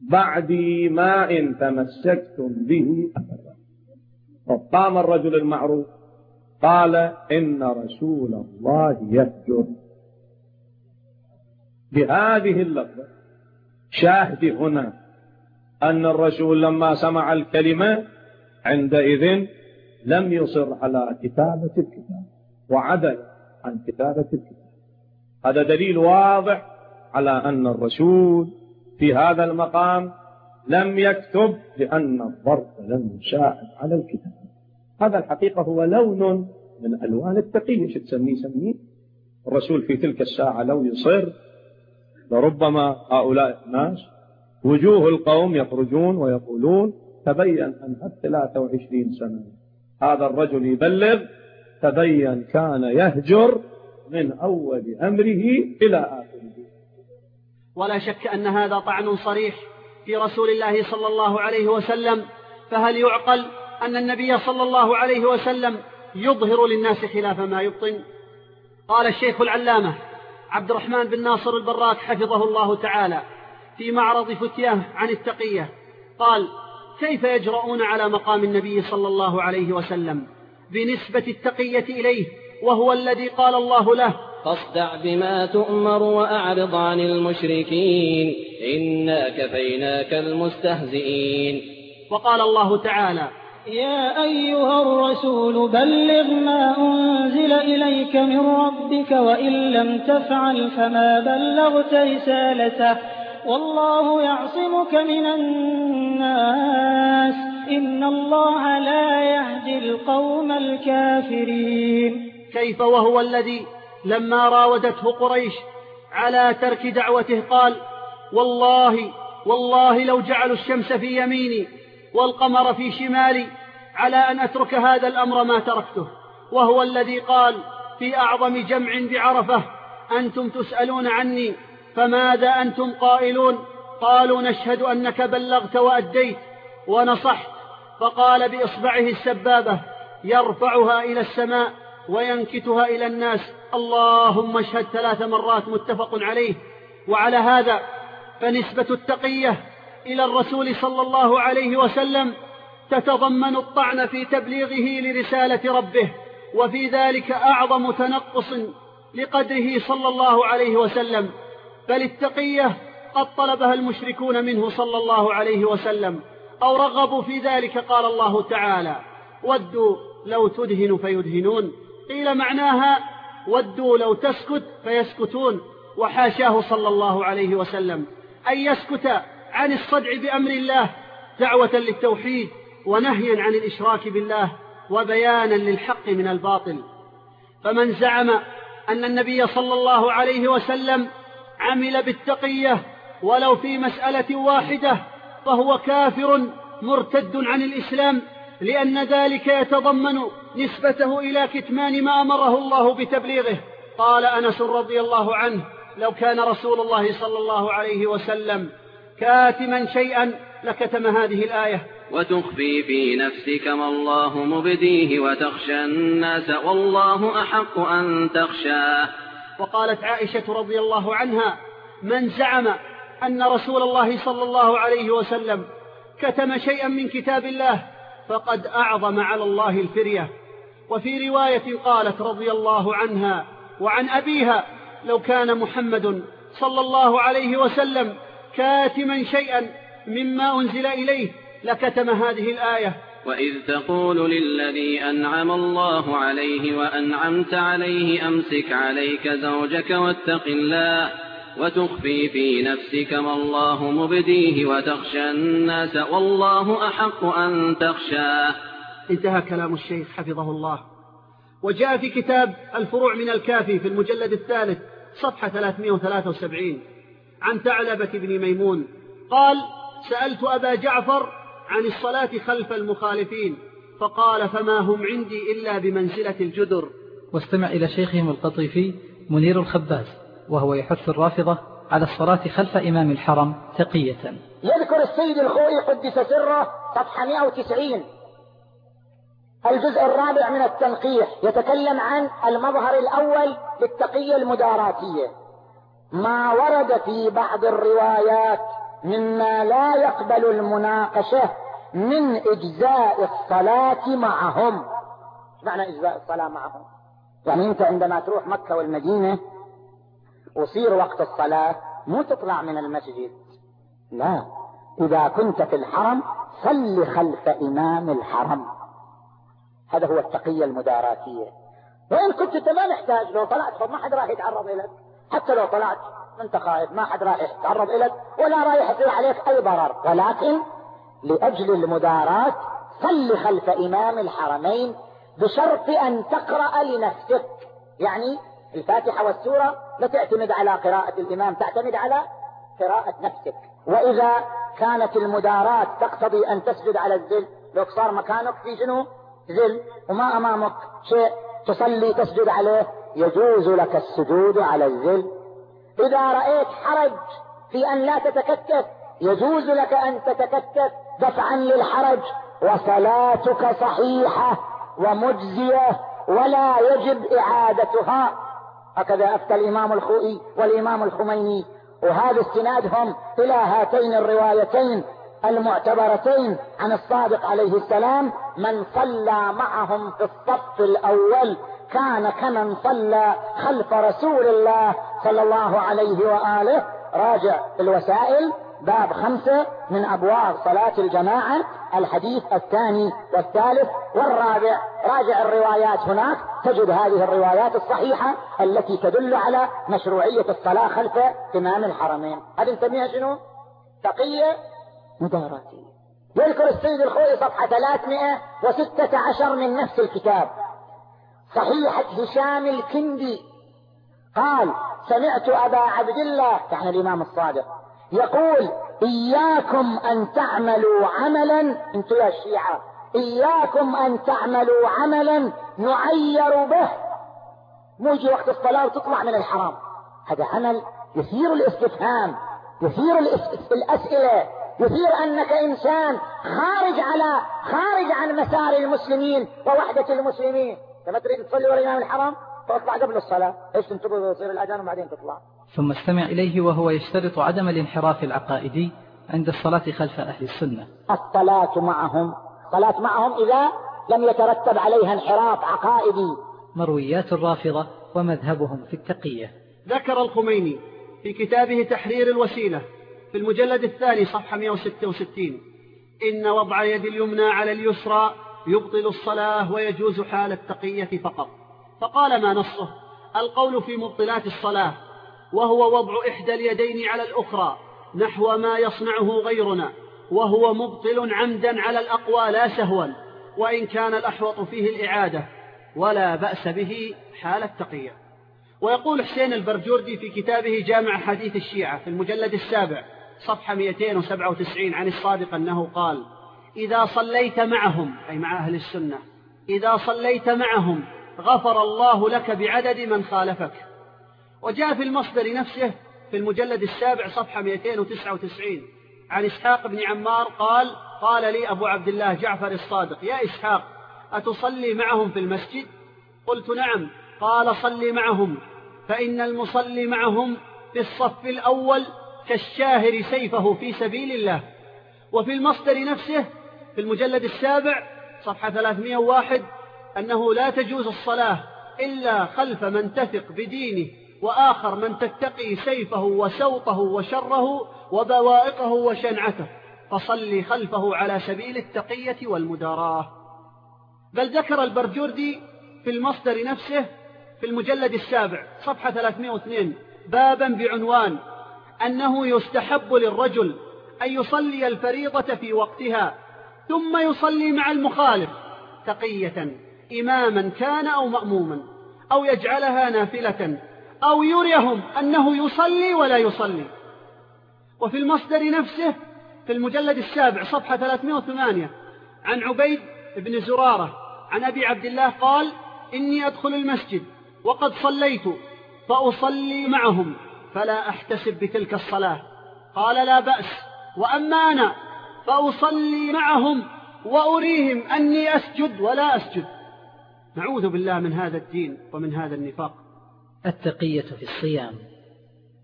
بعدي ما إن تمسكتم به أبدا. فقام الرجل المعروف قال إن رسول الله يهجر بهذه اللفظة شاهد هنا أن الرسول لما سمع الكلمة عندئذ لم يصر على كتابة الكتاب وعدل عن كتابة الكتاب. هذا دليل واضح على أن الرسول في هذا المقام لم يكتب لأن الظرف لم يساعد على الكتاب. هذا الحقيقة هو لون من ألوان التقية شو تسميه؟ سميه الرسول في تلك الساعة لو يصر لربما هؤلاء الناس وجوه القوم يخرجون ويقولون تبين أن 23 سنة. هذا الرجل يبلغ تبين كان يهجر من أول أمره إلى آخره. ولا شك أن هذا طعن صريح في رسول الله صلى الله عليه وسلم فهل يعقل أن النبي صلى الله عليه وسلم يظهر للناس خلاف ما يبطن؟ قال الشيخ العلامة عبد الرحمن بن ناصر البراك حفظه الله تعالى في معرض فتياه عن التقية قال كيف يجرؤون على مقام النبي صلى الله عليه وسلم بنسبة التقية إليه وهو الذي قال الله له فاصدع بما تؤمر وأعرض عن المشركين. إنا كفيناك المستهزئين. وقال الله تعالى يا أيها الرسول بلغ ما أنزل إليك من ربك وإن لم تفعل فما بلغت رسالته. والله يعصمك من الناس. إن الله لا يهدي القوم الكافرين. كيف وهو الذي لما راودته قريش على ترك دعوته قال والله والله لو جعلوا الشمس في يميني والقمر في شمالي على أن أترك هذا الأمر ما تركته. وهو الذي قال في أعظم جمع بعرفة أنتم تسألون عني فماذا أنتم قائلون؟ قالوا نشهد أنك بلغت وأديت ونصحت. فقال بإصبعه السبابة يرفعها إلى السماء. وينكتها إلى الناس. اللهم اشهد ثلاث مرات متفق عليه. وعلى هذا فنسبة التقية إلى الرسول صلى الله عليه وسلم. تتضمن الطعن في تبليغه لرسالة ربه. وفي ذلك أعظم تنقص لقدره صلى الله عليه وسلم. بل التقية قد طلبها المشركون منه صلى الله عليه وسلم. أو رغبوا في ذلك قال الله تعالى. ودوا لو تدهن فيدهنون. قيل معناها ودوا لو تسكت فيسكتون وحاشاه صلى الله عليه وسلم. أن يسكت عن الصدع بأمر الله دعوة للتوحيد ونهيا عن الإشراك بالله وبيانا للحق من الباطل. فمن زعم أن النبي صلى الله عليه وسلم عمل بالتقية ولو في مسألة واحدة فهو كافر مرتد عن الإسلام لأن ذلك يتضمن نسبته إلى كتمان ما أمره الله بتبليغه. قال أنس رضي الله عنه لو كان رسول الله صلى الله عليه وسلم كاتما شيئا لكتم هذه الآية. وتخفي في نفسك ما الله مبديه وتخشى الناس والله أحق أن تخشاه. وقالت عائشة رضي الله عنها من زعم أن رسول الله صلى الله عليه وسلم كتم شيئا من كتاب الله فقد أعظم على الله الفرية. وفي رواية قالت رضي الله عنها وعن أبيها لو كان محمد صلى الله عليه وسلم كاتما شيئا مما أنزل إليه لكتم هذه الآية. وإذ تقول للذي أنعم الله عليه وأنعمت عليه أمسك عليك زوجك واتق الله وتخفي في نفسك ما الله مبديه وتخشى الناس والله أحق أن تخشاه. انتهى كلام الشيخ حفظه الله. وجاء في كتاب الفروع من الكافي في المجلد الثالث صفحة 373 عن ثعلبة بن ميمون. قال سألت أبا جعفر عن الصلاة خلف المخالفين فقال فما هم عندي إلا بمنزلة الجدر. واستمع إلى شيخهم القطيفي منير الخباز. وهو يحث الرافضة على الصلاة خلف إمام الحرم تقية. يذكر السيد الخوئي قدس سره صفحة 190 الجزء الرابع من التنقيح يتكلم عن المظهر الأول للتقية المداراتية. ما ورد في بعض الروايات مما لا يقبل المناقشة من إجزاء الصلاة معهم. معنى إجزاء الصلاة معهم؟ يعني أنت عندما تروح مكة والمدينة وصير وقت الصلاة مو تطلع من المسجد. لا إذا كنت في الحرم صل خلف إمام الحرم. هذا هو التقية المداراتية وإن كنت أنت ما محتاج لو طلعت ما حد راح يتعرض إليك. حتى لو طلعت أنت خائف ما حد راح يتعرض إليك ولا رايح يصير عليك أي ضرر. ولكن لأجل المداراة صل خلف إمام الحرمين بشرط أن تقرأ لنفسك. يعني الفاتحة والسورة لا تعتمد على قراءة الإمام تعتمد على قراءة نفسك. وإذا كانت المداراة تقتضي أن تسجد على الذل لو صار مكانك في شنو؟ ذل وما أمامك شيء تصلي تسجد عليه يجوز لك السجود على الذل. إذا رأيت حرج في أن لا تتكتف يجوز لك أن تتكتف دفعا للحرج. وصلاتك صحيحة ومجزية ولا يجب إعادتها. هكذا أفتى الإمام الخوئي والإمام الخميني. وهذا استنادهم إلى هاتين الروايتين المعتبرتين عن الصادق عليه السلام. من صلى معهم في الصف الأول كان كمن صلى خلف رسول الله صلى الله عليه وآله. راجع الوسائل. باب خمسة من أبواب صلاة الجماعة. الحديث الثاني والثالث والرابع. راجع الروايات هناك تجد هذه الروايات الصحيحة التي تدل على مشروعية الصلاة خلف إمام الحرمين. هذه نسميها شنو؟ تقية مداراتية. يذكر السيد الخوي صفحة 316 من نفس الكتاب. صحيحة هشام الكندي قال سمعت أبا عبد الله يعني الإمام الصادق يقول إياكم أن تعملوا عملا أنتم يا الشيعة إياكم أن تعملوا عملا نعير به. مو يجي وقت الصلاة وتطلع من الحرام. هذا عمل يثير الاستفهام يثير الأسئلة يثير أنك إنسان خارج على خارج عن مسار المسلمين ووحدة المسلمين. لما تريد تصلي ورا الإمام الحرام؟ فاطلع قبل الصلاة. إيش تنتظر؟ يصير الأذان وبعدين تطلع. ثم استمع إليه وهو يشترط عدم الانحراف العقائدي عند الصلاة خلف أهل السنة. الصلاة معهم صلاة معهم إذا لم يترتب عليها انحراف عقائدي. مرويات الرافضة ومذهبهم في التقية. ذكر الخميني في كتابه تحرير الوسيلة في المجلد الثاني صفحة 166 إن وضع يد اليمنى على اليسرى يبطل الصلاة ويجوز حال التقية فقط. فقال ما نصه؟ القول في مبطلات الصلاة. وهو وضع إحدى اليدين على الأخرى نحو ما يصنعه غيرنا وهو مبطل عمدا على الأقوى لا سهوا وإن كان الأحوط فيه الإعادة ولا بأس به حال التقية ويقول حسين البرجوردي في كتابه جامع حديث الشيعة في المجلد السابع صفحة 297 عن الصادق أنه قال إذا صليت معهم أي مع أهل السنة إذا صليت معهم غفر الله لك بعدد من خالفك وجاء في المصدر نفسه في المجلد السابع صفحة 299 عن إسحاق بن عمار قال قال لي أبو عبد الله جعفر الصادق يا إسحاق أتصلي معهم في المسجد؟ قلت نعم. قال صل معهم. فإن المصلي معهم في الصف الأول كالشاهر سيفه في سبيل الله. وفي المصدر نفسه في المجلد السابع صفحة 301 أنه لا تجوز الصلاة إلا خلف من تثق بدينه. وآخر من تتقي سيفه وسوطه وشره وبوائقه وشنعته فصلي خلفه على سبيل التقية والمداراة. بل ذكر البرجوردي في المصدر نفسه في المجلد السابع صفحة 302 بابا بعنوان أنه يستحب للرجل أن يصلي الفريضة في وقتها ثم يصلي مع المخالف تقية إماما كان أو مأموما أو يجعلها نافلة أو يريهم أنه يصلي ولا يصلي. وفي المصدر نفسه في المجلد السابع صفحة 308 عن عبيد بن زرارة عن أبي عبد الله قال إني أدخل المسجد وقد صليت فأصلي معهم فلا أحتسب بتلك الصلاة. قال لا بأس. وأما أنا فأصلي معهم وأريهم أني أسجد ولا أسجد. نعوذ بالله من هذا الدين ومن هذا النفاق. التقية في الصيام.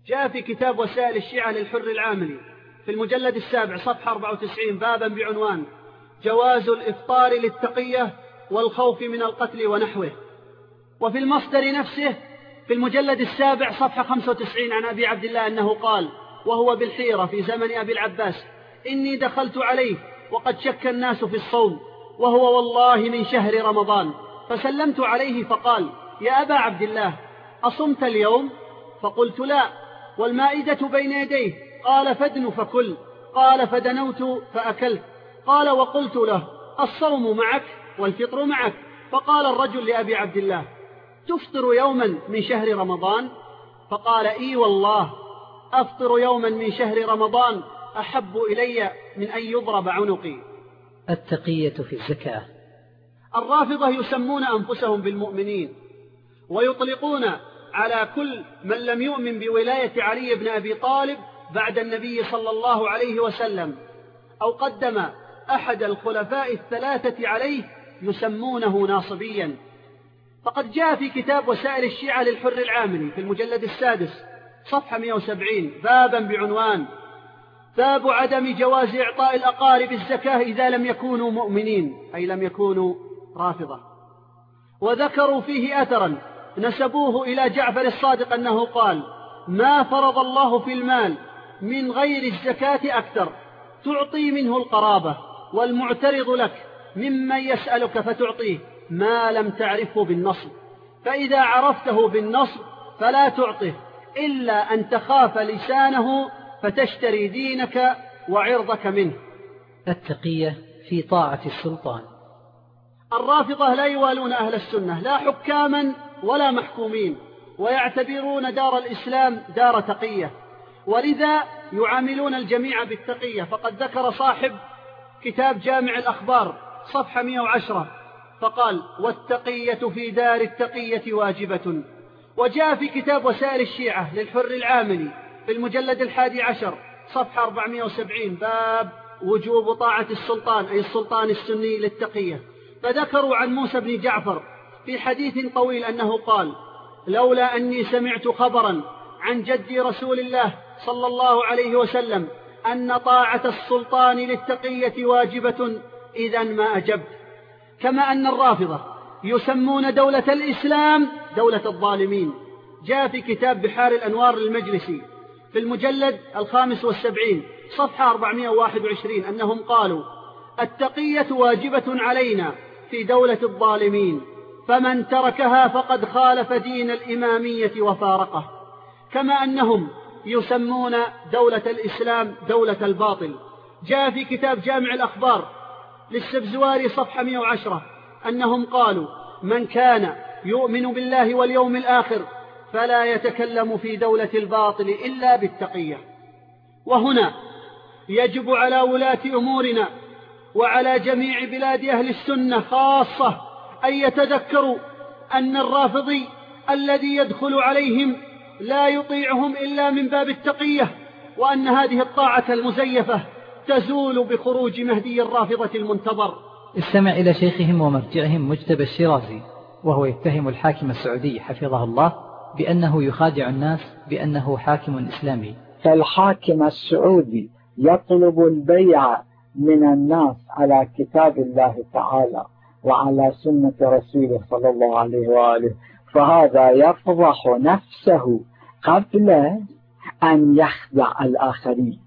جاء في كتاب وسائل الشيعة للحر العاملي في المجلد السابع صفحة 94 بابا بعنوان جواز الإفطار للتقية والخوف من القتل ونحوه. وفي المصدر نفسه في المجلد السابع صفحة 95 عن أبي عبد الله أنه قال وهو بالحيرة في زمن أبي العباس إني دخلت عليه وقد شك الناس في الصوم وهو والله من شهر رمضان. فسلمت عليه فقال يا أبا عبد الله أصمت اليوم؟ فقلت لا. والمائدة بين يديه؟ قال فادن فكل. قال فدنوت فأكلت. قال وقلت له الصوم معك والفطر معك. فقال الرجل لأبي عبد الله تفطر يوما من شهر رمضان؟ فقال إي والله أفطر يوما من شهر رمضان أحب إلي من أن يضرب عنقي. التقية في الزكاة. الرافضة يسمون أنفسهم بالمؤمنين ويطلقون على كل من لم يؤمن بولاية علي بن أبي طالب بعد النبي صلى الله عليه وسلم أو قدم أحد الخلفاء الثلاثة عليه يسمونه ناصبيا. فقد جاء في كتاب وسائل الشيعة للحر العاملي في المجلد السادس صفحة 170 بابا بعنوان باب عدم جواز إعطاء الأقارب الزكاة إذا لم يكونوا مؤمنين أي لم يكونوا رافضة. وذكروا فيه أثرا نسبوه إلى جعفر الصادق أنه قال ما فرض الله في المال من غير الزكاة أكثر. تعطي منه القرابة والمعترض لك. ممن يسألك فتعطيه. ما لم تعرفه بالنصب. فإذا عرفته بالنصب فلا تعطه. إلا أن تخاف لسانه فتشتري دينك وعرضك منه. التقية في طاعة السلطان. الرافضة لا يوالون أهل السنة لا حكاما ولا محكومين ويعتبرون دار الإسلام دار تقية. ولذا يعاملون الجميع بالتقية. فقد ذكر صاحب كتاب جامع الأخبار صفحة 110 فقال والتقية في دار التقية واجبة. وجاء في كتاب وسائل الشيعة للحر العاملي في المجلد الحادي عشر صفحة 470 باب وجوب طاعة السلطان أي السلطان السني للتقية. فذكروا عن موسى بن جعفر في حديث طويل أنه قال لولا أني سمعت خبرا عن جد رسول الله صلى الله عليه وسلم أن طاعة السلطان للتقية واجبة إذا ما أجبت. كما أن الرافضة يسمون دولة الإسلام دولة الظالمين. جاء في كتاب بحار الأنوار المجلسي في المجلد الخامس والسبعين صفحة 421 أنهم قالوا التقية واجبة علينا في دولة الظالمين. فمن تركها فقد خالف دين الإمامية وفارقه كما أنهم يسمون دولة الإسلام دولة الباطل. جاء في كتاب جامع الأخبار للسبزواري صفحة 110 أنهم قالوا من كان يؤمن بالله واليوم الآخر فلا يتكلم في دولة الباطل إلا بالتقية وهنا يجب على ولاة أمورنا وعلى جميع بلاد أهل السنة خاصة أن يتذكروا أن الرافضي الذي يدخل عليهم لا يطيعهم إلا من باب التقية وأن هذه الطاعة المزيفة تزول بخروج مهدي الرافضة المنتظر. استمع إلى شيخهم ومرجعهم مجتبى الشيرازي وهو يتهم الحاكم السعودي حفظه الله بأنه يخادع الناس بأنه حاكم إسلامي. فالحاكم السعودي يطلب البيع من الناس على كتاب الله تعالى. وعلى سنة رسوله صلى الله عليه وآله. فهذا يفضح نفسه قبل أن يخدع الآخرين.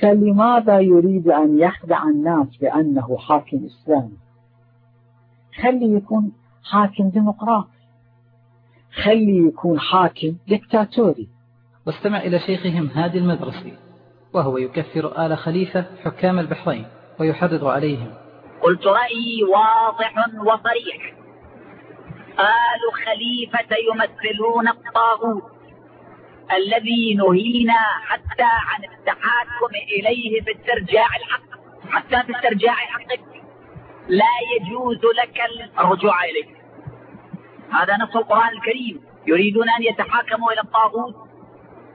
فلماذا يريد أن يخدع الناس بأنه حاكم إسلامي؟ خلي يكون حاكم ديمقراطي. خلي يكون حاكم دكتاتوري واستمع إلى شيخهم هادي المدرسي وهو يكفر آل خليفة حكام البحرين ويحرض عليهم. قلت رأيي واضح وصريح. آل خليفة يمثلون الطاغوت الذي نهينا حتى عن التحاكم إليه في استرجاع الحق. حتى في استرجاع حقك لا يجوز لك الرجوع إليه. هذا نص القرآن الكريم. يريدون أن يتحاكموا إلى الطاغوت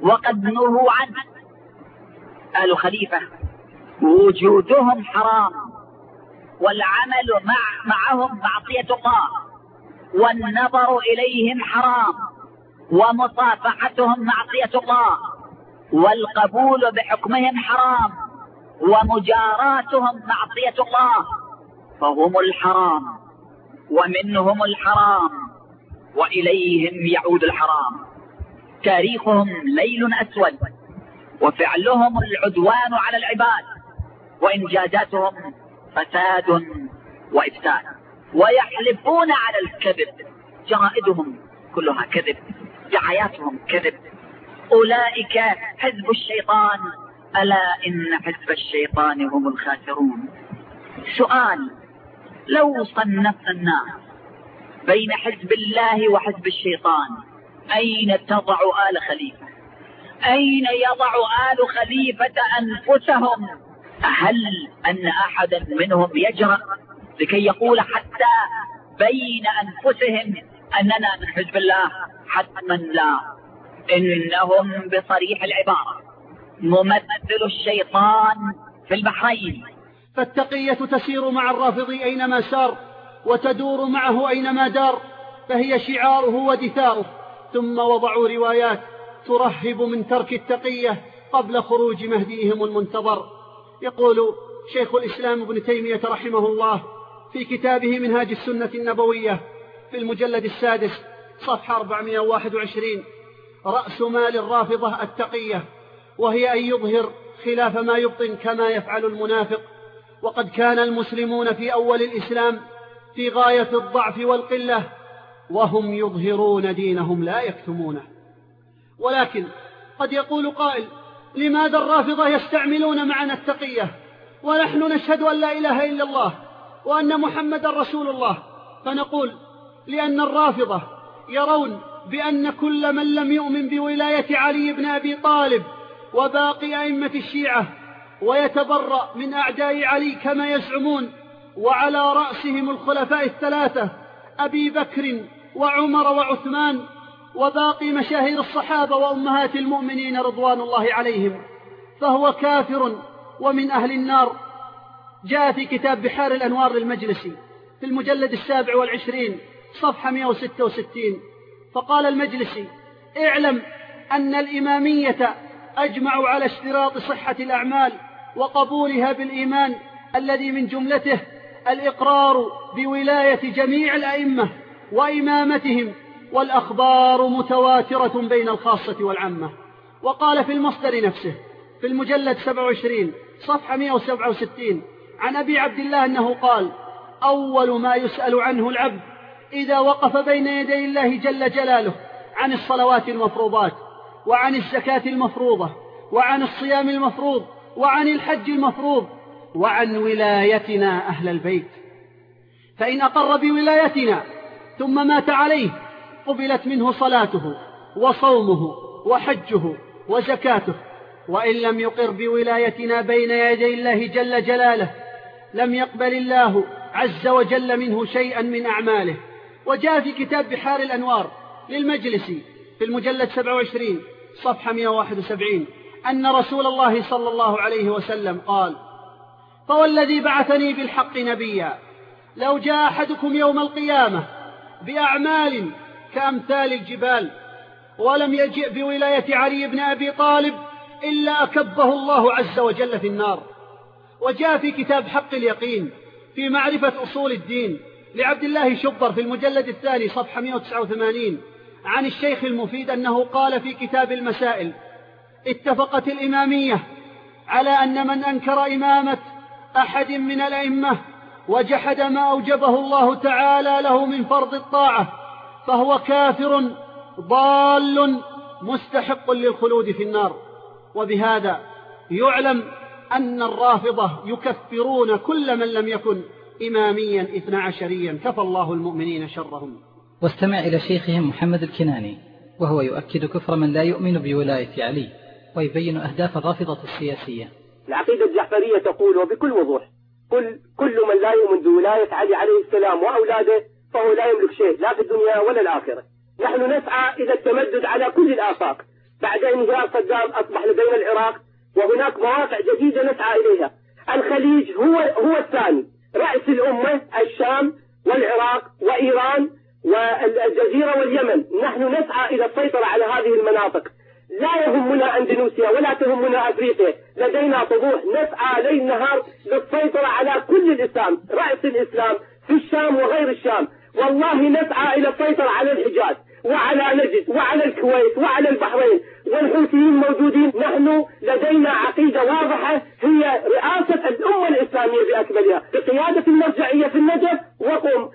وقد نهوا عنه. آل خليفة وجودهم حرام. والعمل مع معهم معصية الله. والنظر إليهم حرام. ومصافحتهم معصية الله. والقبول بحكمهم حرام. ومجاراتهم معصية الله. فهم الحرام. ومنهم الحرام. وإليهم يعود الحرام. تاريخهم ليل أسود. وفعلهم العدوان على العباد. وإنجازاتهم فساد وإفساد. ويحلفون على الكذب. جرائدهم كلها كذب. دعاياتهم كذب. أولئك حزب الشيطان. ألا إن حزب الشيطان هم الخاسرون. سؤال لو صنفنا الناس بين حزب الله وحزب الشيطان أين تضع آل خليفة؟ أين يضع آل خليفة أنفسهم؟ هل أن أحدا منهم يجرأ لكي يقول حتى بين أنفسهم أننا من حزب الله؟ حتما لا. إنهم بصريح العبارة. ممثل الشيطان في البحرين. فالتقية تسير مع الرافضي أينما سار وتدور معه أينما دار فهي شعاره ودثاؤه ثم وضعوا روايات ترهب من ترك التقية قبل خروج مهديهم المنتظر. يقول شيخ الإسلام ابن تيمية رحمه الله في كتابه منهاج السنة النبوية في المجلد السادس صفحة 421 رأس مال الرافضة التقية وهي أن يظهر خلاف ما يبطن كما يفعل المنافق وقد كان المسلمون في أول الإسلام في غاية الضعف والقلة وهم يظهرون دينهم لا يكتمونه. ولكن قد يقول قائل لماذا الرافضة يستعملون معنا التقية؟ ونحن نشهد أن لا إله إلا الله وأن محمد رسول الله. فنقول لأن الرافضة يرون بأن كل من لم يؤمن بولاية علي بن أبي طالب وباقي أئمة الشيعة ويتبرأ من أعداء علي كما يزعمون وعلى رأسهم الخلفاء الثلاثة أبي بكر وعمر وعثمان وباقي مشاهير الصحابة وأمهات المؤمنين رضوان الله عليهم. فهو كافر ومن أهل النار. جاء في كتاب بحار الأنوار للمجلسي في المجلد السابع والعشرين صفحة 166 فقال المجلسي اعلم أن الإمامية أجمعوا على اشتراط صحة الأعمال وقبولها بالإيمان الذي من جملته الإقرار بولاية جميع الأئمة وإمامتهم والأخبار متواترة بين الخاصة والعامة. وقال في المصدر نفسه في المجلد 27 صفحة 167 عن أبي عبد الله أنه قال أول ما يسأل عنه العبد إذا وقف بين يدي الله جل جلاله عن الصلوات المفروضات وعن الزكاة المفروضة وعن الصيام المفروض وعن الحج المفروض وعن ولايتنا أهل البيت. فإن أقر بولايتنا ثم مات عليه قبلت منه صلاته وصومه وحجه وزكاته وإن لم يقر بولايتنا بين يدي الله جل جلاله لم يقبل الله عز وجل منه شيئا من أعماله. وجاء في كتاب بحار الأنوار للمجلس في المجلد 27 صفحة 171 أن رسول الله صلى الله عليه وسلم قال فوالذي بعثني بالحق نبيا لو جاء أحدكم يوم القيامة بأعمال كأمثال الجبال ولم يجئ بولاية علي بن أبي طالب إلا أكبه الله عز وجل في النار. وجاء في كتاب حق اليقين في معرفة أصول الدين لعبد الله شبر في المجلد الثاني صفحة 189 عن الشيخ المفيد أنه قال في كتاب المسائل اتفقت الإمامية على أن من أنكر إمامة أحد من الأئمة وجحد ما أوجبه الله تعالى له من فرض الطاعة فهو كافر ضال مستحق للخلود في النار. وبهذا يعلم أن الرافضة يكفرون كل من لم يكن إماميا إثنى عشريا. كفى الله المؤمنين شرهم. واستمع إلى شيخهم محمد الكناني وهو يؤكد كفر من لا يؤمن بولاية علي ويبين أهداف الرافضة السياسية. العقيدة الجعفرية تقول وبكل وضوح كل, كل من لا يؤمن بولاية علي عليه السلام وأولاده فهو لا يملك شيء لا في الدنيا ولا الآخرة. نحن نسعى إلى التمدد على كل الآفاق. بعد انهيار صدام أصبح لدينا العراق وهناك مواقع جديدة نسعى إليها. الخليج هو هو الثاني. رأس الأمة الشام والعراق وإيران والجزيرة واليمن. نحن نسعى إلى السيطرة على هذه المناطق. لا يهمنا أندونيسيا ولا تهمنا أفريقيا. لدينا طموح نسعى ليل نهار للسيطرة على كل الإسلام رأس الإسلام في الشام وغير الشام. والله نسعى إلى السيطرة على الحجاز وعلى نجد وعلى الكويت وعلى البحرين. والحوثيين موجودين. نحن لدينا عقيدة واضحة هي رئاسة الأمة الإسلامية بأكملها. بقيادة المرجعية في النجف وقم.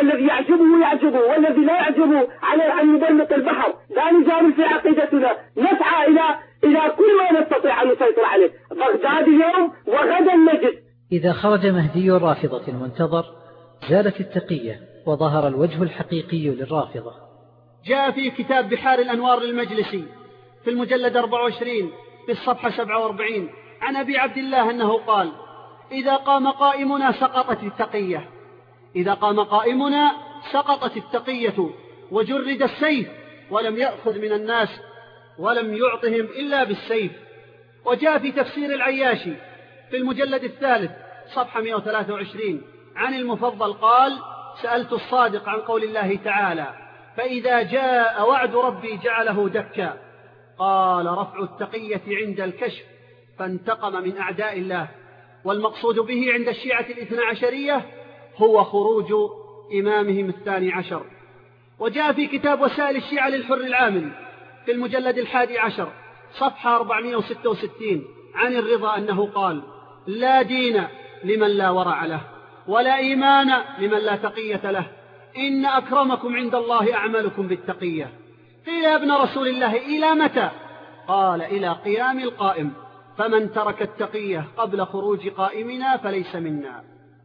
الذي يعجبه يعجبه والذي لا يعجبه على أن يبلط البحر. لا نجامل في عقيدتنا. نسعى إلى إلى كل ما نستطيع أن نسيطر عليه. بغداد اليوم وغدا نجد إذا خرج مهدي الرافضة المنتظر زالت التقية. وظهر الوجه الحقيقي للرافضة. جاء في كتاب بحار الأنوار للمجلسي في المجلد 24 في الصفحة 47 عن أبي عبد الله أنه قال إذا قام قائمنا سقطت التقية. إذا قام قائمنا سقطت التقية وجرد السيف ولم يأخذ من الناس ولم يعطهم إلا بالسيف. وجاء في تفسير العياشي في المجلد الثالث صفحة 123 عن المفضل قال سألت الصادق عن قول الله تعالى فإذا جاء وعد ربي جعله دكا. قال رفع التقية عند الكشف فانتقم من أعداء الله. والمقصود به عند الشيعة الاثنى عشرية هو خروج إمامهم الثاني عشر. وجاء في كتاب وسائل الشيعة للحر العامل في المجلد الحادي عشر صفحة 466 عن الرضا أنه قال لا دين لمن لا ورع له. ولا إيمان لمن لا تقية له. إن أكرمكم عند الله أعملكم بالتقية. قيل يا ابن رسول الله إلى متى؟ قال إلى قيام القائم. فمن ترك التقية قبل خروج قائمنا فليس منا.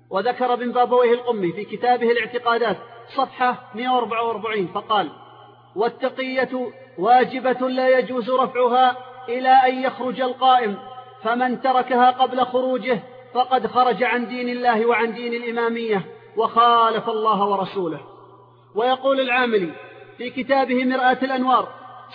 وذكر ابن بابويه القمي في كتابه الاعتقادات صفحة 144 فقال والتقية واجبة لا يجوز رفعها إلى أن يخرج القائم. فمن تركها قبل خروجه فقد خرج عن دين الله وعن دين الإمامية وخالف الله ورسوله. ويقول العاملي في كتابه مرآة الأنوار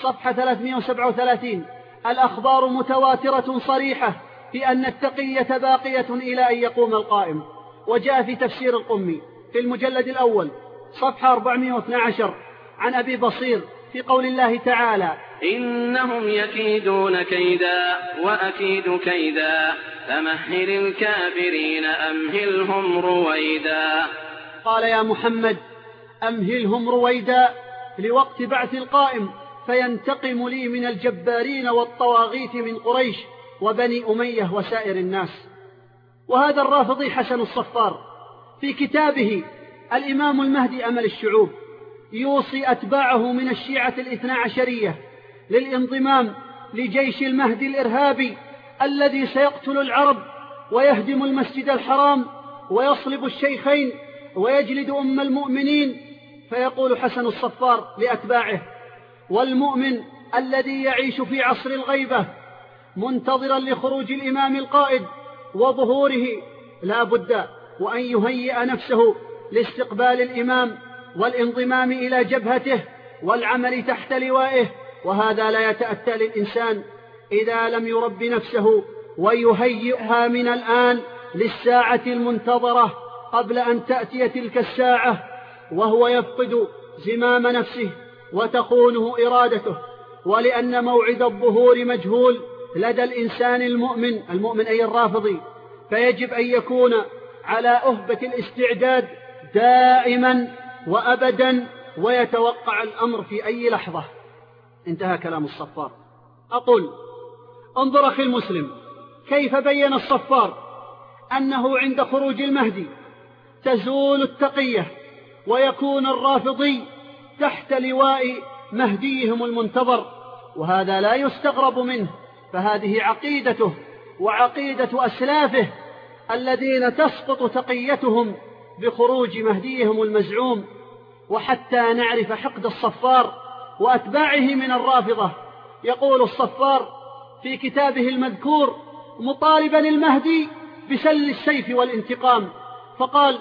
صفحة 337 الأخبار متواترة صريحة في أن التقية باقية إلى أن يقوم القائم. وجاء في تفسير القمي في المجلد الأول صفحة 412 عن أبي بصير في قول الله تعالى إنهم يكيدون كيدا وأكيد كيدا فمهل الكافرين أمهلهم رويدا. قال يا محمد أمهلهم رويدا لوقت بعث القائم فينتقم لي من الجبارين والطواغيت من قريش وبني أمية وسائر الناس. وهذا الرافضي حسن الصفار. في كتابه الإمام المهدي أمل الشعوب. يوصي أتباعه من الشيعة الاثنى عشرية للانضمام لجيش المهدي الإرهابي الذي سيقتل العرب ويهدم المسجد الحرام ويصلب الشيخين ويجلد أم المؤمنين فيقول حسن الصفار لأتباعه والمؤمن الذي يعيش في عصر الغيبة منتظرا لخروج الإمام القائد وظهوره لا بد وأن يهيئ نفسه لاستقبال الإمام والانضمام إلى جبهته والعمل تحت لوائه وهذا لا يتأتى للإنسان إذا لم يرب نفسه ويهيئها من الآن للساعة المنتظرة قبل أن تأتي تلك الساعة وهو يفقد زمام نفسه وتخونه إرادته. ولأن موعد الظهور مجهول لدى الإنسان المؤمن المؤمن أي الرافضي فيجب أن يكون على أهبة الاستعداد دائما وأبدا ويتوقع الأمر في أي لحظة. انتهى كلام الصفار. أقول انظر أخي المسلم كيف بين الصفار أنه عند خروج المهدي تزول التقية ويكون الرافضي تحت لواء مهديهم المنتظر وهذا لا يستغرب منه فهذه عقيدته وعقيدة أسلافه الذين تسقط تقيتهم بخروج مهديهم المزعوم وحتى نعرف حقد الصفار وأتباعه من الرافضة. يقول الصفار في كتابه المذكور مطالبا المهدي بسل السيف والانتقام فقال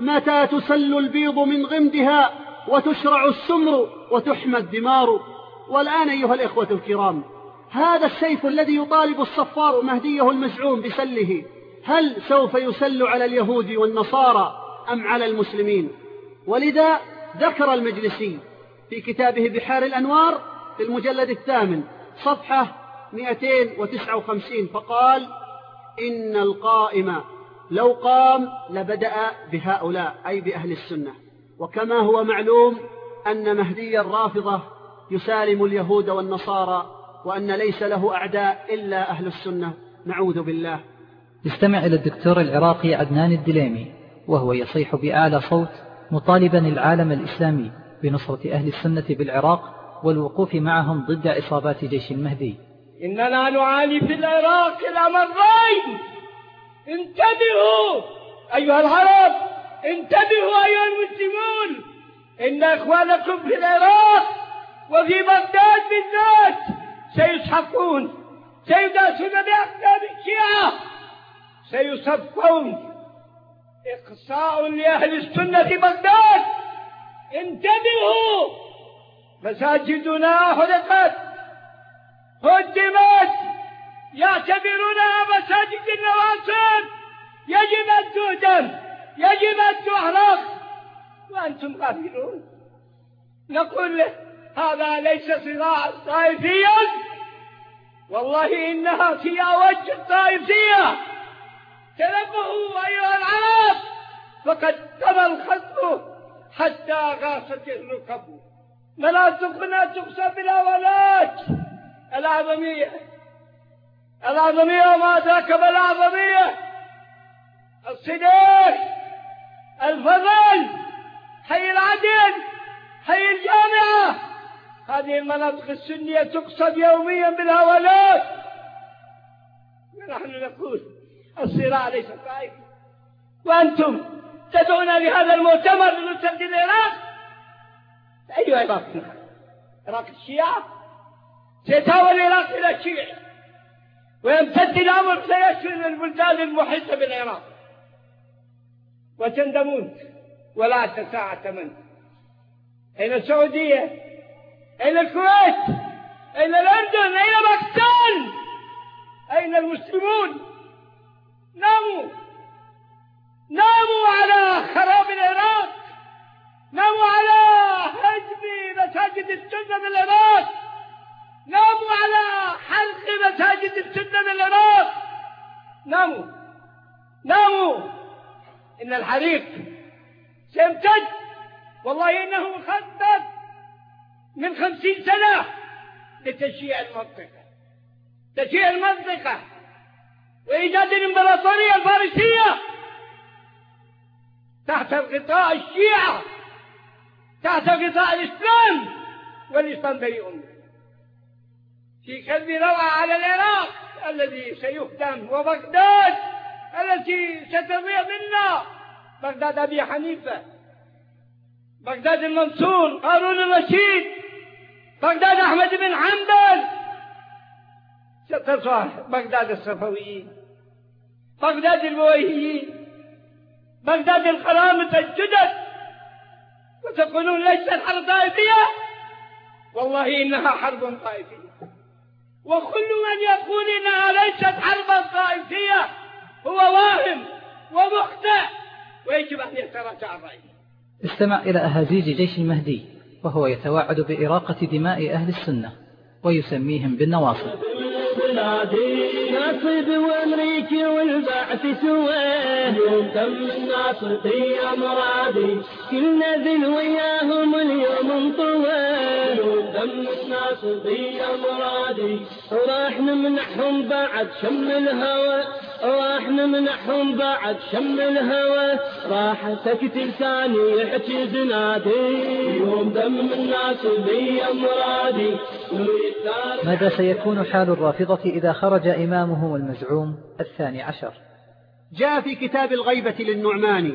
متى تسل البيض من غمدها وتشرع السمر وتحمى الدمار؟ والآن أيها الإخوة الكرام هذا السيف الذي يطالب الصفار مهديه المزعوم بسله هل سوف يسل على اليهود والنصارى أم على المسلمين؟ ولذا ذكر المجلسي في كتابه بحار الأنوار في المجلد الثامن صفحة 259 فقال إن القائم لو قام لبدأ بهؤلاء أي بأهل السنة. وكما هو معلوم أن مهدي الرافضة يسالم اليهود والنصارى وأن ليس له أعداء إلا أهل السنة. نعوذ بالله. استمع إلى الدكتور العراقي عدنان الدليمي. وهو يصيح بأعلى صوت مطالبا العالم الإسلامي بنصرة أهل السنة بالعراق والوقوف معهم ضد عصابات جيش المهدي. إننا نعاني في العراق الأمرين انتبهوا أيها العرب انتبهوا أيها المسلمون. إن إخوانكم في العراق وفي بغداد بالذات سيسحقون سيداسون بأقدام الشيعة سيصفون إقصاء لأهل السنة بغداد! انتبهوا! مساجدنا حرقت هدمت يعتبرونها مساجد النواصب يجب أن تهدم! يجب أن تحرق! وأنتم غافلون! نقول له هذا ليس صراعا طائفيا! والله إنها في أوج الطائفية تنبهوا أيها العرب فقد تم الخطب حتى غاصت الركب. مناطقنا تقسم بالأولات الأعظمية الأعظمية وما ذاك بالأعظمية الصديق. الفضل. حي العدل. حي الجامعة. هذه المناطق السنية تقصد يوميا بالهولات ونحن نقول الصراع ليس طائف وأنتم تدعون لهذا المؤتمر لنسجد العراق أي عراق عراق الشيعة؟ سيتحول العراق إلى الشيعة. ويمتد الأمر سيشمل البلدان المحيطة بالعراق. وتندمون ولا من أين السعودية أين الكويت أين الأردن أين باكستان. أين المسلمون؟ ناموا ناموا على خراب العراق. ناموا على هدم مساجد السنة بالعراق ناموا على حرق مساجد السنة بالعراق ناموا ناموا إن الحريق سيمتد. والله إنه مخطط من خمسين سنة لتشييع المنطقة. تشييع المنطقة. وإيجاد الإمبراطورية الفارسية تحت غطاء الشيعة تحت غطاء الإسلام والإسلام بريء في كلب روعة على العراق الذي سيهدم وبغداد التي ستضيع منا. بغداد أبي حنيفة بغداد المنصور هارون الرشيد بغداد أحمد بن حنبل. ستصبح بغداد الصفويين بغداد البويهيين بغداد القرامطة الجدد وتقولون ليست حرب طائفية؟ والله إنها حرب طائفية. وكل من يقول إنها ليست حربا طائفية هو واهم ومخطئ ويجب أن يتراجع رأيه استمع إلى أهازيج جيش المهدي وهو يتوعد بإراقة دماء أهل السنة ويسميهم بالنواصب. ناصب وامريكي والبعث سواه تم الناصر في امرادي كلنا ذل وياهم اليوم انطواه تم الناصر في امرادي وراح نمنحهم بعد شم الهوى. راح نمنحهم بعد شم الهوى. راح سكت لساني يحكي زنادي يوم دم الناس بي امرادي ماذا سيكون حال الرافضة إذا خرج إمامهم المزعوم الثاني عشر؟ جاء في كتاب الغيبة للنعماني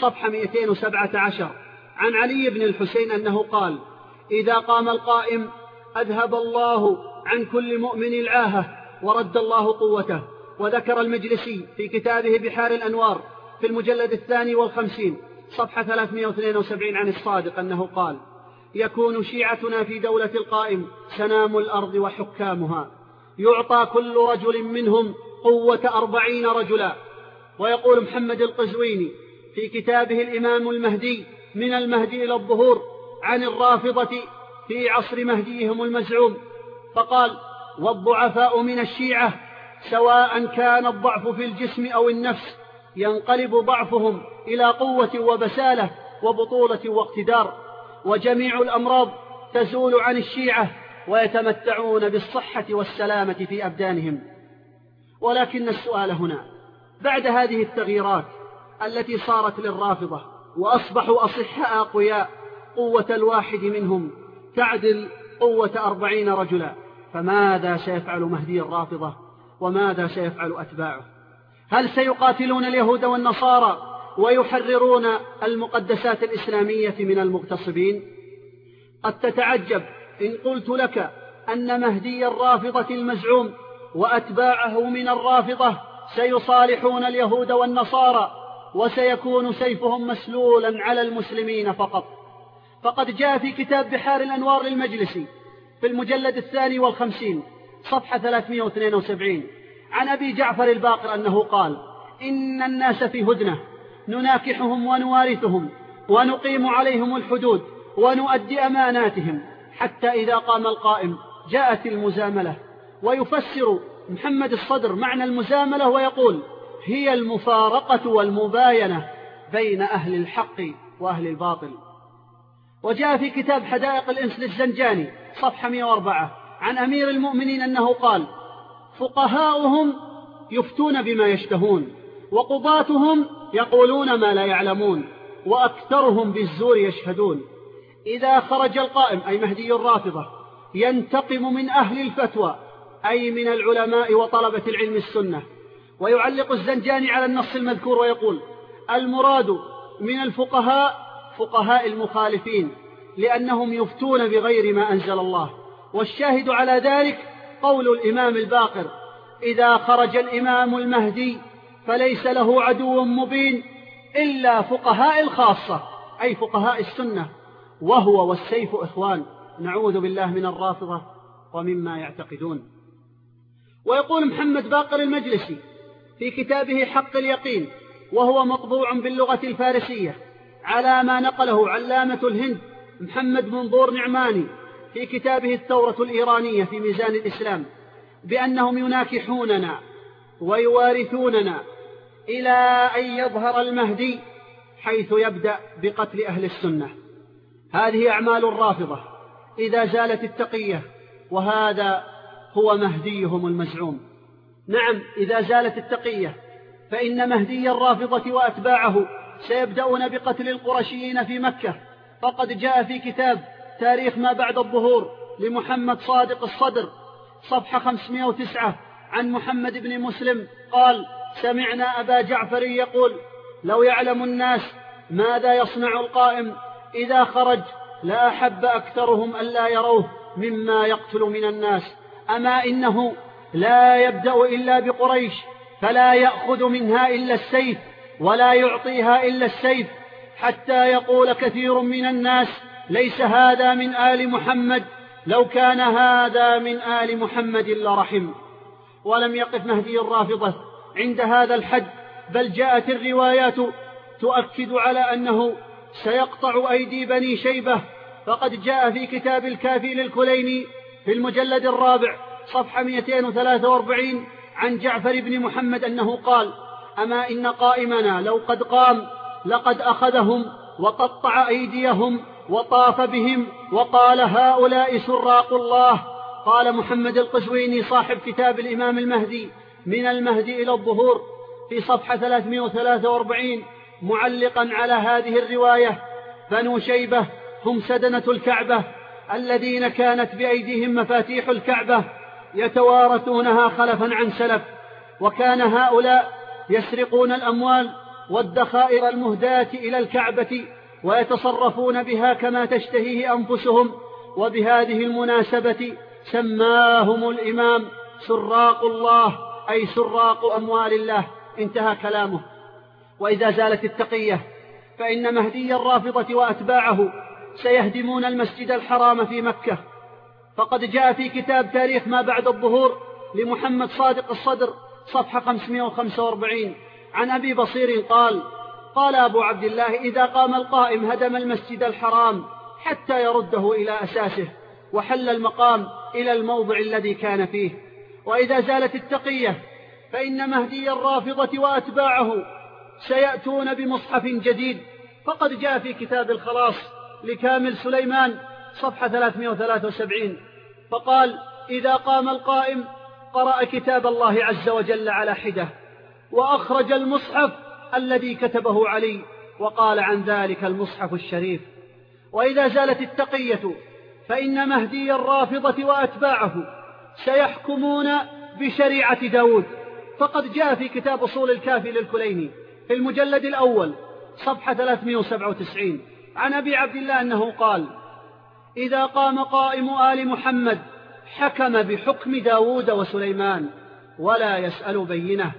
صفحة 217 عن علي بن الحسين أنه قال إذا قام القائم أذهب الله عن كل مؤمن العاهة ورد الله قوته. وذكر المجلسي في كتابه بحار الأنوار في المجلد الثاني والخمسين صفحة 372 عن الصادق أنه قال يكون شيعتنا في دولة القائم سنام الأرض وحكامها. يعطى كل رجل منهم قوة أربعين رجلا. ويقول محمد القزويني في كتابه الإمام المهدي من المهدي إلى الظهور عن الرافضة في عصر مهديهم المزعوم فقال والضعفاء من الشيعة سواء كان الضعف في الجسم أو النفس ينقلب ضعفهم إلى قوة وبسالة وبطولة واقتدار. وجميع الأمراض تزول عن الشيعة ويتمتعون بالصحة والسلامة في أبدانهم. ولكن السؤال هنا بعد هذه التغييرات التي صارت للرافضة وأصبحوا أصحاء أقوياء قوة الواحد منهم تعدل قوة أربعين رجلا فماذا سيفعل مهدي الرافضة؟ وماذا سيفعل أتباعه؟ هل سيقاتلون اليهود والنصارى ويحررون المقدسات الإسلامية من المغتصبين؟ قد تتعجب إن قلت لك أن مهدي الرافضة المزعوم وأتباعه من الرافضة سيصالحون اليهود والنصارى وسيكون سيفهم مسلولا على المسلمين فقط. فقد جاء في كتاب بحار الأنوار للمجلسي في المجلد الثاني والخمسين صفحة 372 عن أبي جعفر الباقر أنه قال إن الناس في هدنة نناكحهم ونوارثهم ونقيم عليهم الحدود ونؤدي أماناتهم حتى إذا قام القائم جاءت المزاملة ويفسر محمد الصدر معنى المزاملة ويقول هي المفارقة والمباينة بين أهل الحق وأهل الباطل. وجاء في كتاب حدائق الإنس للزنجاني صفحة 104 عن أمير المؤمنين أنه قال فقهاؤهم يفتون بما يشتهون وقضاتهم يقولون ما لا يعلمون وأكثرهم بالزور يشهدون. إذا خرج القائم أي مهدي الرافضة ينتقم من أهل الفتوى أي من العلماء وطلبة العلم السنة ويعلق الزنجاني على النص المذكور ويقول المراد من الفقهاء فقهاء المخالفين لأنهم يفتون بغير ما أنزل الله. والشاهد على ذلك قول الإمام الباقر إذا خرج الإمام المهدي فليس له عدو مبين إلا فقهاء الخاصة أي فقهاء السنة وهو والسيف إخوان نعوذ بالله من الرافضة ومما يعتقدون. ويقول محمد باقر المجلسي في كتابه حق اليقين وهو مطبوع باللغة الفارسية على ما نقله علامة الهند محمد منظور نعماني في كتابه الثورة الإيرانية في ميزان الإسلام بأنهم يناكحوننا ويوارثوننا إلى أن يظهر المهدي حيث يبدأ بقتل أهل السنة. هذه أعمال الرافضة إذا زالت التقية وهذا هو مهديهم المزعوم. نعم إذا زالت التقية فإن مهدي الرافضة وأتباعه سيبدأون بقتل القرشيين في مكة. فقد جاء في كتاب تاريخ ما بعد الظهور لمحمد صادق الصدر صفحة 509 عن محمد بن مسلم قال سمعنا أبا جعفر يقول لو يعلم الناس ماذا يصنع القائم إذا خرج لا أحب أكثرهم ألا يروه مما يقتل من الناس. أما إنه لا يبدأ إلا بقريش فلا يأخذ منها إلا السيف ولا يعطيها إلا السيف حتى يقول كثير من الناس ليس هذا من آل محمد لو كان هذا من آل محمد لرحم. ولم يقف مهدي الرافضة عند هذا الحد بل جاءت الروايات تؤكد على أنه سيقطع أيدي بني شيبة. فقد جاء في كتاب الكافي للكليني في المجلد الرابع صفحة 243 عن جعفر بن محمد أنه قال أما إن قائمنا لو قد قام لقد أخذهم وقطع أيديهم وطاف بهم وقال هؤلاء سراق الله. قال محمد القشويني صاحب كتاب الإمام المهدي من المهدي إلى الظهور في صفحة 343 معلقا على هذه الرواية. بنو شيبة هم سدنة الكعبة الذين كانت بأيديهم مفاتيح الكعبة يتوارثونها خلفا عن سلف. وكان هؤلاء يسرقون الأموال والدخائر المهداة إلى الكعبة ويتصرفون بها كما تشتهيه أنفسهم وبهذه المناسبة سماهم الإمام سراق الله أي سراق أموال الله. انتهى كلامه. وإذا زالت التقية فإن مهدي الرافضة وأتباعه سيهدمون المسجد الحرام في مكة. فقد جاء في كتاب تاريخ ما بعد الظهور لمحمد صادق الصدر صفحة 545 عن أبي بصير قال قال أبو عبد الله إذا قام القائم هدم المسجد الحرام حتى يرده إلى أساسه وحل المقام إلى الموضع الذي كان فيه. وإذا زالت التقية فإن مهدي الرافضة وأتباعه سيأتون بمصحف جديد. فقد جاء في كتاب الخلاص لكامل سليمان صفحة 373 فقال إذا قام القائم قرأ كتاب الله عز وجل على حدة وأخرج المصحف الذي كتبه علي وقال عن ذلك المصحف الشريف. وإذا زالت التقية فإن مهدي الرافضة وأتباعه سيحكمون بشريعة داود. فقد جاء في كتاب أصول الكافي للكليني في المجلد الأول صفحة 397 عن أبي عبد الله أنه قال إذا قام قائم آل محمد حكم بحكم داود وسليمان ولا يسأل بينة.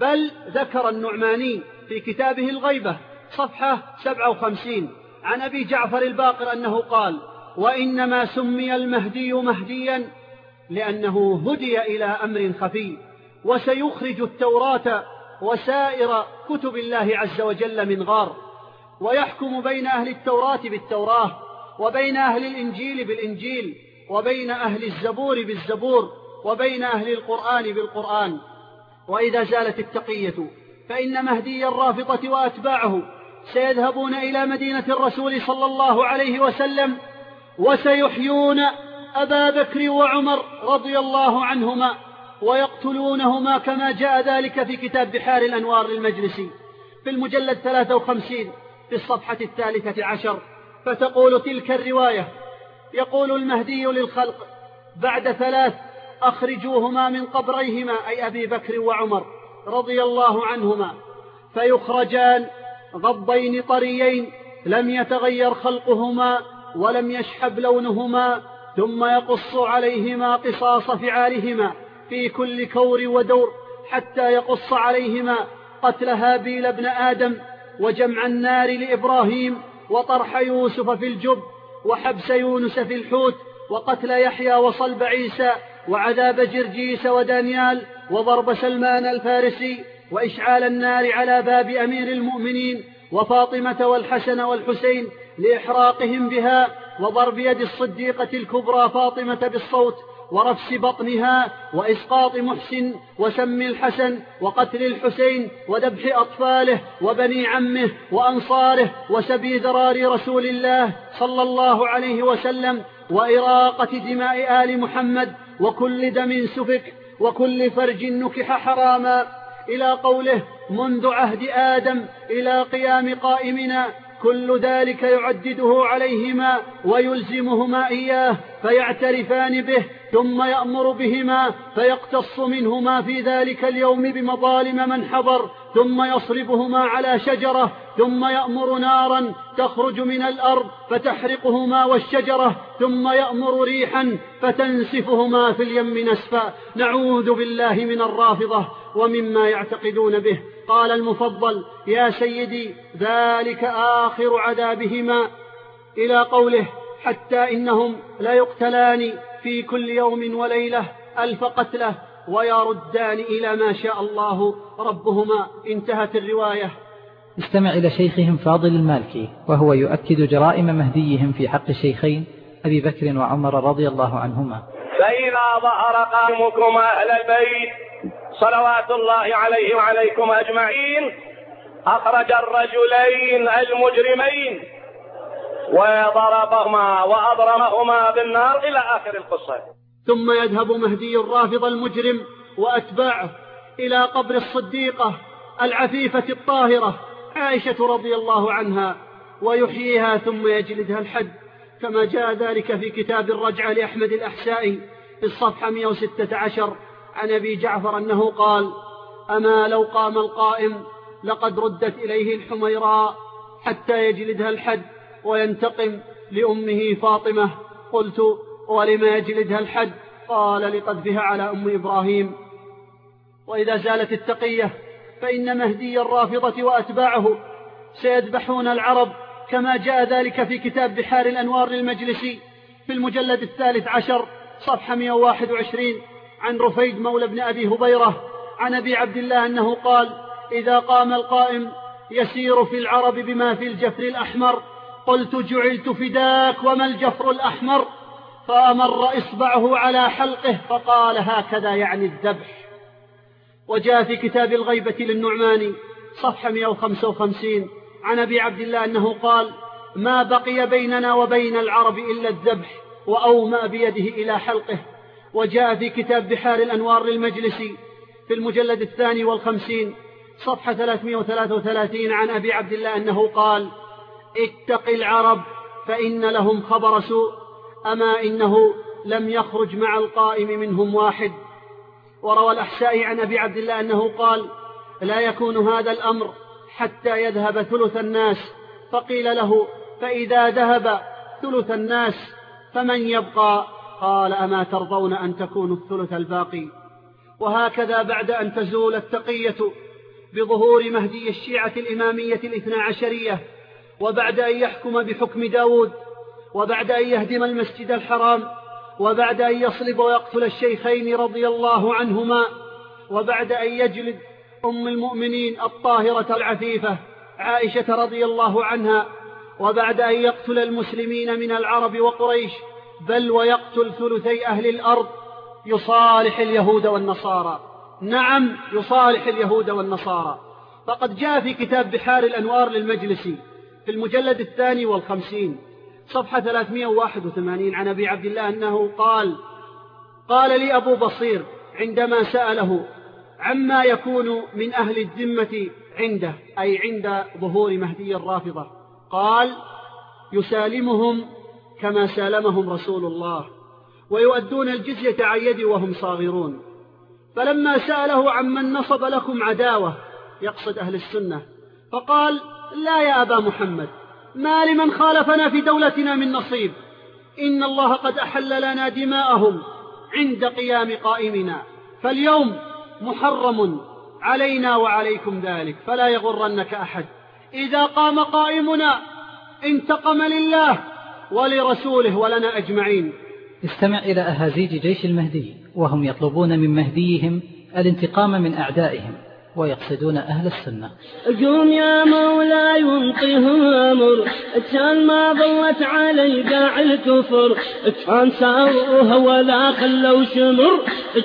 بل ذكر النعماني في كتابه الغيبة صفحة 57 عن أبي جعفر الباقر أنه قال وإنما سمي المهدي مهديا لأنه هدي إلى أمر خفي وسيخرج التوراة وسائر كتب الله عز وجل من غار ويحكم بين أهل التوراة بالتوراة وبين أهل الإنجيل بالإنجيل وبين أهل الزبور بالزبور وبين أهل القرآن بالقرآن وإذا زالت التقية فإن مهدي الرافضة وأتباعه سيذهبون إلى مدينة الرسول صلى الله عليه وسلم وسيحيون أبا بكر وعمر رضي الله عنهما ويقتلونهما كما جاء ذلك في كتاب بحار الأنوار للمجلسي في المجلد 53 في الصفحة الثالثة عشر. فتقول تلك الرواية يقول المهدي للخلق بعد ثلاث أخرجوهما من قبريهما أي أبي بكر وعمر رضي الله عنهما فيخرجان غضين طريين لم يتغير خلقهما ولم يشحب لونهما ثم يقص عليهما قصاص فعالهما في كل كور ودور حتى يقص عليهما قتل هابيل ابن آدم وجمع النار لإبراهيم وطرح يوسف في الجب وحبس يونس في الحوت وقتل يحيى وصلب عيسى وعذاب جرجيس ودانيال وضرب سلمان الفارسي وإشعال النار على باب أمير المؤمنين وفاطمة والحسن والحسين لإحراقهم بها وضرب يد الصديقة الكبرى فاطمة بالصوت ورفس بطنها وإسقاط محسن وسم الحسن وقتل الحسين وذبح أطفاله وبني عمه وأنصاره وسبي ذرار رسول الله صلى الله عليه وسلم وإراقة دماء آل محمد وكل دم سفك وكل فرج نكح حراما. إلى قوله منذ عهد آدم إلى قيام قائمنا كل ذلك يعدده عليهما ويلزمهما إياه فيعترفان به ثم يأمر بهما فيقتص منهما في ذلك اليوم بمظالم من حضر ثم يصربهما على شجرة ثم يأمر نارا تخرج من الأرض فتحرقهما والشجرة ثم يأمر ريحا فتنسفهما في اليم نسفا. نعوذ بالله من الرافضة ومما يعتقدون به. قال المفضل يا سيدي ذلك آخر عذابهما. إلى قوله حتى إنهم ليقتلان في كل يوم وليلة ألف قتلة. ويردان إلى ما شاء الله ربهما. انتهت الرواية. استمع إلى شيخهم فاضل المالكي وهو يؤكد جرائم مهديهم في حق الشيخين أبي بكر وعمر رضي الله عنهما. فإذا ظهر قومكم أهل البيت صلوات الله عليه وعليكم أجمعين أخرج الرجلين المجرمين وضربهما وأضرمهما بالنار إلى آخر القصة. ثم يذهب مهدي الرافض المجرم وأتباعه إلى قبر الصديقة العفيفة الطاهرة عائشة رضي الله عنها ويحييها ثم يجلدها الحد كما جاء ذلك في كتاب الرجعة لأحمد الأحسائي في الصفحة 116 عن أبي جعفر أنه قال أما لو قام القائم لقد ردت إليه الحميراء حتى يجلدها الحد وينتقم لأمه فاطمة. قلت ولم يجلدها الحد قال لقذفها على أم إبراهيم وإذا زالت التقية فإن مهدي الرافضة وأتباعه سيذبحون العرب كما جاء ذلك في كتاب بحار الأنوار للمجلسي في المجلد الثالث عشر صفحة 121 عن رفيد مولى بن أبي هبيرة عن أبي عبد الله أنه قال إذا قام القائم يسير في العرب بما في الجفر الأحمر قلت جعلت فداك وما الجفر الأحمر؟ فأمر إصبعه على حلقه فقال هكذا يعني الذبح. وجاء في كتاب الغيبة للنعماني صفحة 155 عن أبي عبد الله أنه قال ما بقي بيننا وبين العرب إلا الذبح وأومأ بيده إلى حلقه. وجاء في كتاب بحار الأنوار للمجلسي في المجلد الثاني والخمسين صفحة 333 عن أبي عبد الله أنه قال اتق العرب فإن لهم خبر سوء. أما إنه لم يخرج مع القائم منهم واحد. وروى الأحساء عن أبي عبد الله أنه قال لا يكون هذا الأمر حتى يذهب ثلث الناس. فقيل له فإذا ذهب ثلث الناس فمن يبقى؟ قال أما ترضون أن تكونوا الثلث الباقي. وهكذا بعد أن تزول التقية بظهور مهدي الشيعة الإمامية الاثنى عشرية وبعد أن يحكم بحكم داود وبعد أن يهدم المسجد الحرام وبعد أن يصلب ويقتل الشيخين رضي الله عنهما وبعد أن يجلد أم المؤمنين الطاهرة العفيفة عائشة رضي الله عنها وبعد أن يقتل المسلمين من العرب وقريش بل ويقتل ثلثي أهل الأرض يصالح اليهود والنصارى. نعم يصالح اليهود والنصارى. فقد جاء في كتاب بحار الأنوار للمجلسي في المجلد الثاني والخمسين. صفحة 381 عن أبي عبد الله أنه قال قال لي أبو بصير عندما سأله عما يكون من أهل الذمة عنده أي عند ظهور مهدي الرافضة؟ قال يسالمهم كما سالمهم رسول الله ويؤدون الجزية عن يدي وهم صاغرون. فلما سأله عمن نصب لكم عداوة يقصد أهل السنة فقال لا يا أبا محمد ما لمن خالفنا في دولتنا من نصيب. إن الله قد أحل لنا دماءهم عند قيام قائمنا. فاليوم محرم علينا وعليكم ذلك فلا يغرنك أحد. إذا قام قائمنا انتقم لله ولرسوله ولنا أجمعين. استمع إلى أهازيج جيش المهدي وهم يطلبون من مهديهم الانتقام من أعدائهم. ويقصدون أهل السنة. قوم يا مولاي وانطيهم أمر كان ما ظلت علي قاع الكفر. كان ساووها ولا خلوا شمر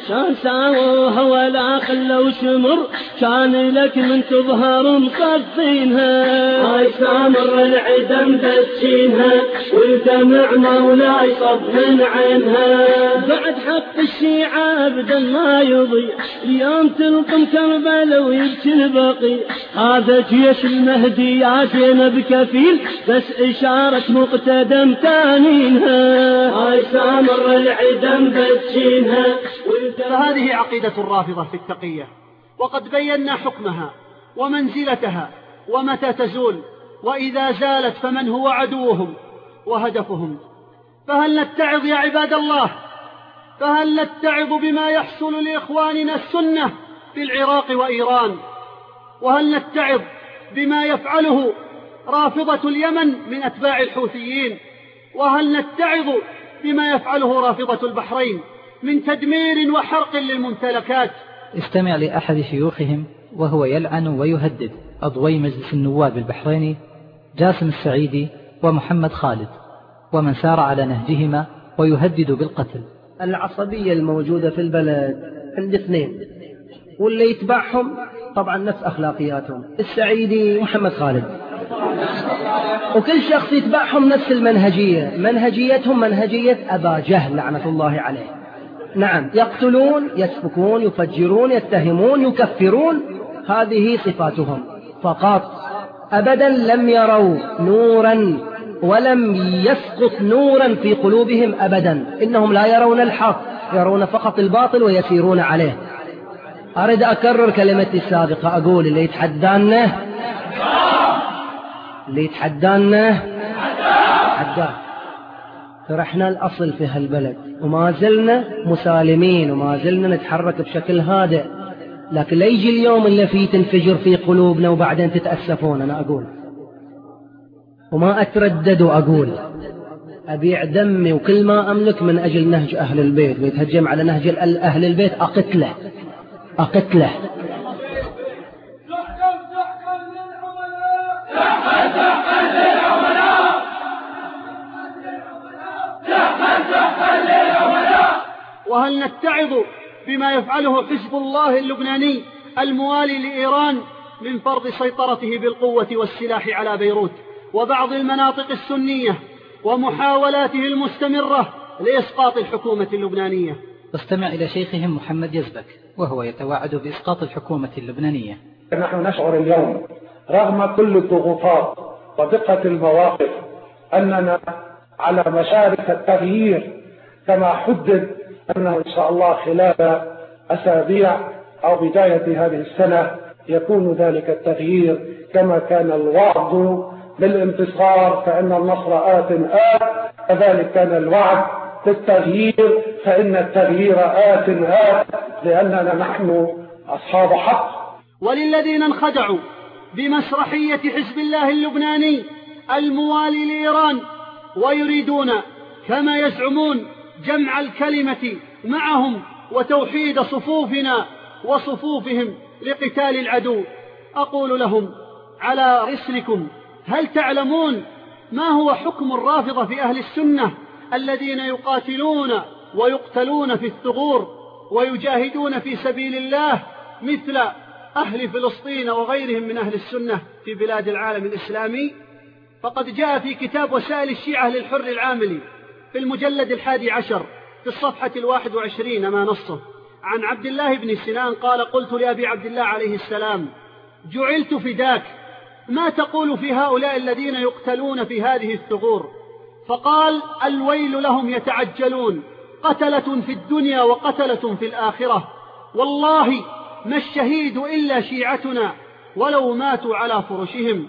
كان ساووها ولا خلوا شمر. كان لك من تظهر مصفينها هاي سامر العدم دشينها والدمع مولاي صب من عينها بعد حق الشيعة أبدا ما يضيع. اليوم تلقم كربلاء ويبكي البقي هذا جيش المهدي يا زينب كفيل بس إشارة مقتدم تانينها. هاي سامر العدم بتشينها فهذه عقيدة الرافضة في التقية. وقد بينا حكمها ومنزلتها ومتى تزول وإذا زالت فمن هو عدوهم وهدفهم. فهل نتعظ يا عباد الله؟ فهل نتعظ بما يحصل لإخواننا السنة؟ في العراق وإيران وهل نتعظ بما يفعله رافضة اليمن من أتباع الحوثيين؟ وهل نتعظ بما يفعله رافضة البحرين من تدمير وحرق للممتلكات؟ استمع لأحد شيوخهم وهو يلعن ويهدد أضوي مجلس النواب البحريني جاسم السعيدي ومحمد خالد ومن سار على نهجهما ويهدد بالقتل. العصبية الموجودة في البلد عند اثنين. واللي يتبعهم طبعا نفس أخلاقياتهم. السعيدي محمد خالد. وكل شخص يتبعهم نفس المنهجية. منهجيتهم منهجية أبا جهل لعنة الله عليه. نعم يقتلون يسفكون يفجرون يتهمون يكفرون. هذه صفاتهم. فقط أبدا لم يروا نورا ولم يسقط نورا في قلوبهم أبدا. إنهم لا يرون الحق يرون فقط الباطل ويسيرون عليه. أريد أكرر كلمتي السابقة أقول اللي يتحدانا اللي يتحدانا حداه. فرحنا الأصل في هالبلد وما زلنا مسالمين وما زلنا نتحرك بشكل هادئ. لكن لا يجي اليوم اللي فيه تنفجر في قلوبنا وبعدين تتأسفون أنا أقول. وما أتردد وأقول. أبيع دمي وكل ما أملك من أجل نهج أهل البيت. ويتهجم على نهج أهل البيت أقتله. أقتله. وهل نتعظ بما يفعله حزب الله اللبناني الموالي لإيران من فرض سيطرته بالقوة والسلاح على بيروت وبعض المناطق السنية ومحاولاته المستمرة لإسقاط الحكومة اللبنانية؟ واستمع إلى شيخهم محمد يزبك وهو يتوعد بإسقاط الحكومة اللبنانية. نحن نشعر اليوم رغم كل الضغوطات ودقة المواقف أننا على مشارف التغيير كما حدد أنه إن شاء الله خلال أسابيع أو بداية هذه السنة يكون ذلك التغيير كما كان الوعد بالانتصار فإن النصر آت آت كذلك كان الوعد بالتغيير فإن التغيير آت آت لأننا نحن أصحاب حق. وللذين انخدعوا بمسرحية حزب الله اللبناني الموالي لإيران ويريدون كما يزعمون جمع الكلمة معهم وتوحيد صفوفنا وصفوفهم لقتال العدو. أقول لهم على رسلكم هل تعلمون ما هو حكم الرافضة في أهل السنة؟ الذين يقاتلون ويقتلون في الثغور ويجاهدون في سبيل الله مثل أهل فلسطين وغيرهم من أهل السنة في بلاد العالم الإسلامي. فقد جاء في كتاب وسائل الشيعة للحر العاملي في المجلد الحادي عشر في الصفحة الواحد وعشرين ما نصه. عن عبد الله بن سنان قال قلت لأبي عبد الله عليه السلام جعلت فداك. ما تقول في هؤلاء الذين يقتلون في هذه الثغور؟ فقال الويل لهم يتعجلون قتلة في الدنيا وقتلة في الآخرة. والله ما الشهيد إلا شيعتنا ولو ماتوا على فرشهم.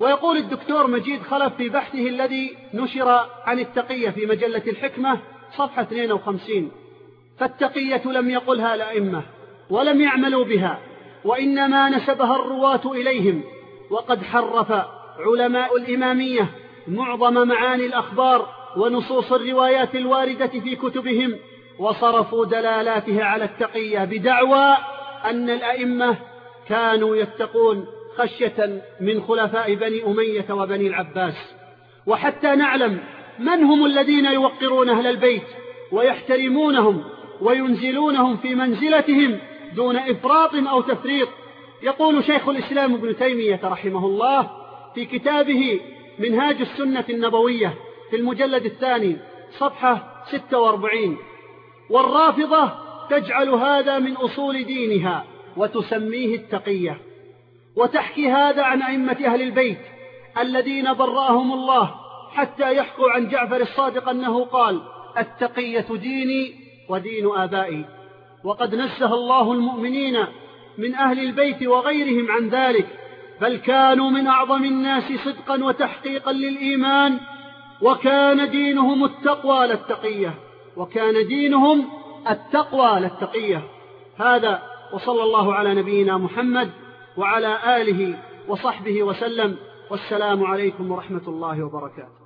ويقول الدكتور مجيد خلف في بحثه الذي نشر عن التقية في مجلة الحكمة صفحة 52 فالتقية لم يقلها الأئمة ولم يعملوا بها وإنما نسبها الرواة إليهم. وقد حرف علماء الإمامية معظم معاني الأخبار ونصوص الروايات الواردة في كتبهم وصرفوا دلالاتها على التقية بدعوى أن الأئمة كانوا يتقون خشية من خلفاء بني أمية وبني العباس. وحتى نعلم من هم الذين يوقرون أهل البيت ويحترمونهم وينزلونهم في منزلتهم دون إفراط أو تفريط. يقول شيخ الإسلام ابن تيمية رحمه الله في كتابه منهاج السنة النبوية في المجلد الثاني صفحة 46 والرافضة تجعل هذا من أصول دينها وتسميه التقية. وتحكي هذا عن أئمة أهل البيت الذين برأهم الله حتى يحكوا عن جعفر الصادق أنه قال التقية ديني ودين آبائي. وقد نزه الله المؤمنين من أهل البيت وغيرهم عن ذلك بل كانوا من أعظم الناس صدقا وتحقيقا للإيمان وكان دينهم التقوى للتقية وكان دينهم التقوى للتقية هذا وصلى الله على نبينا محمد وعلى آله وصحبه وسلم والسلام عليكم ورحمة الله وبركاته.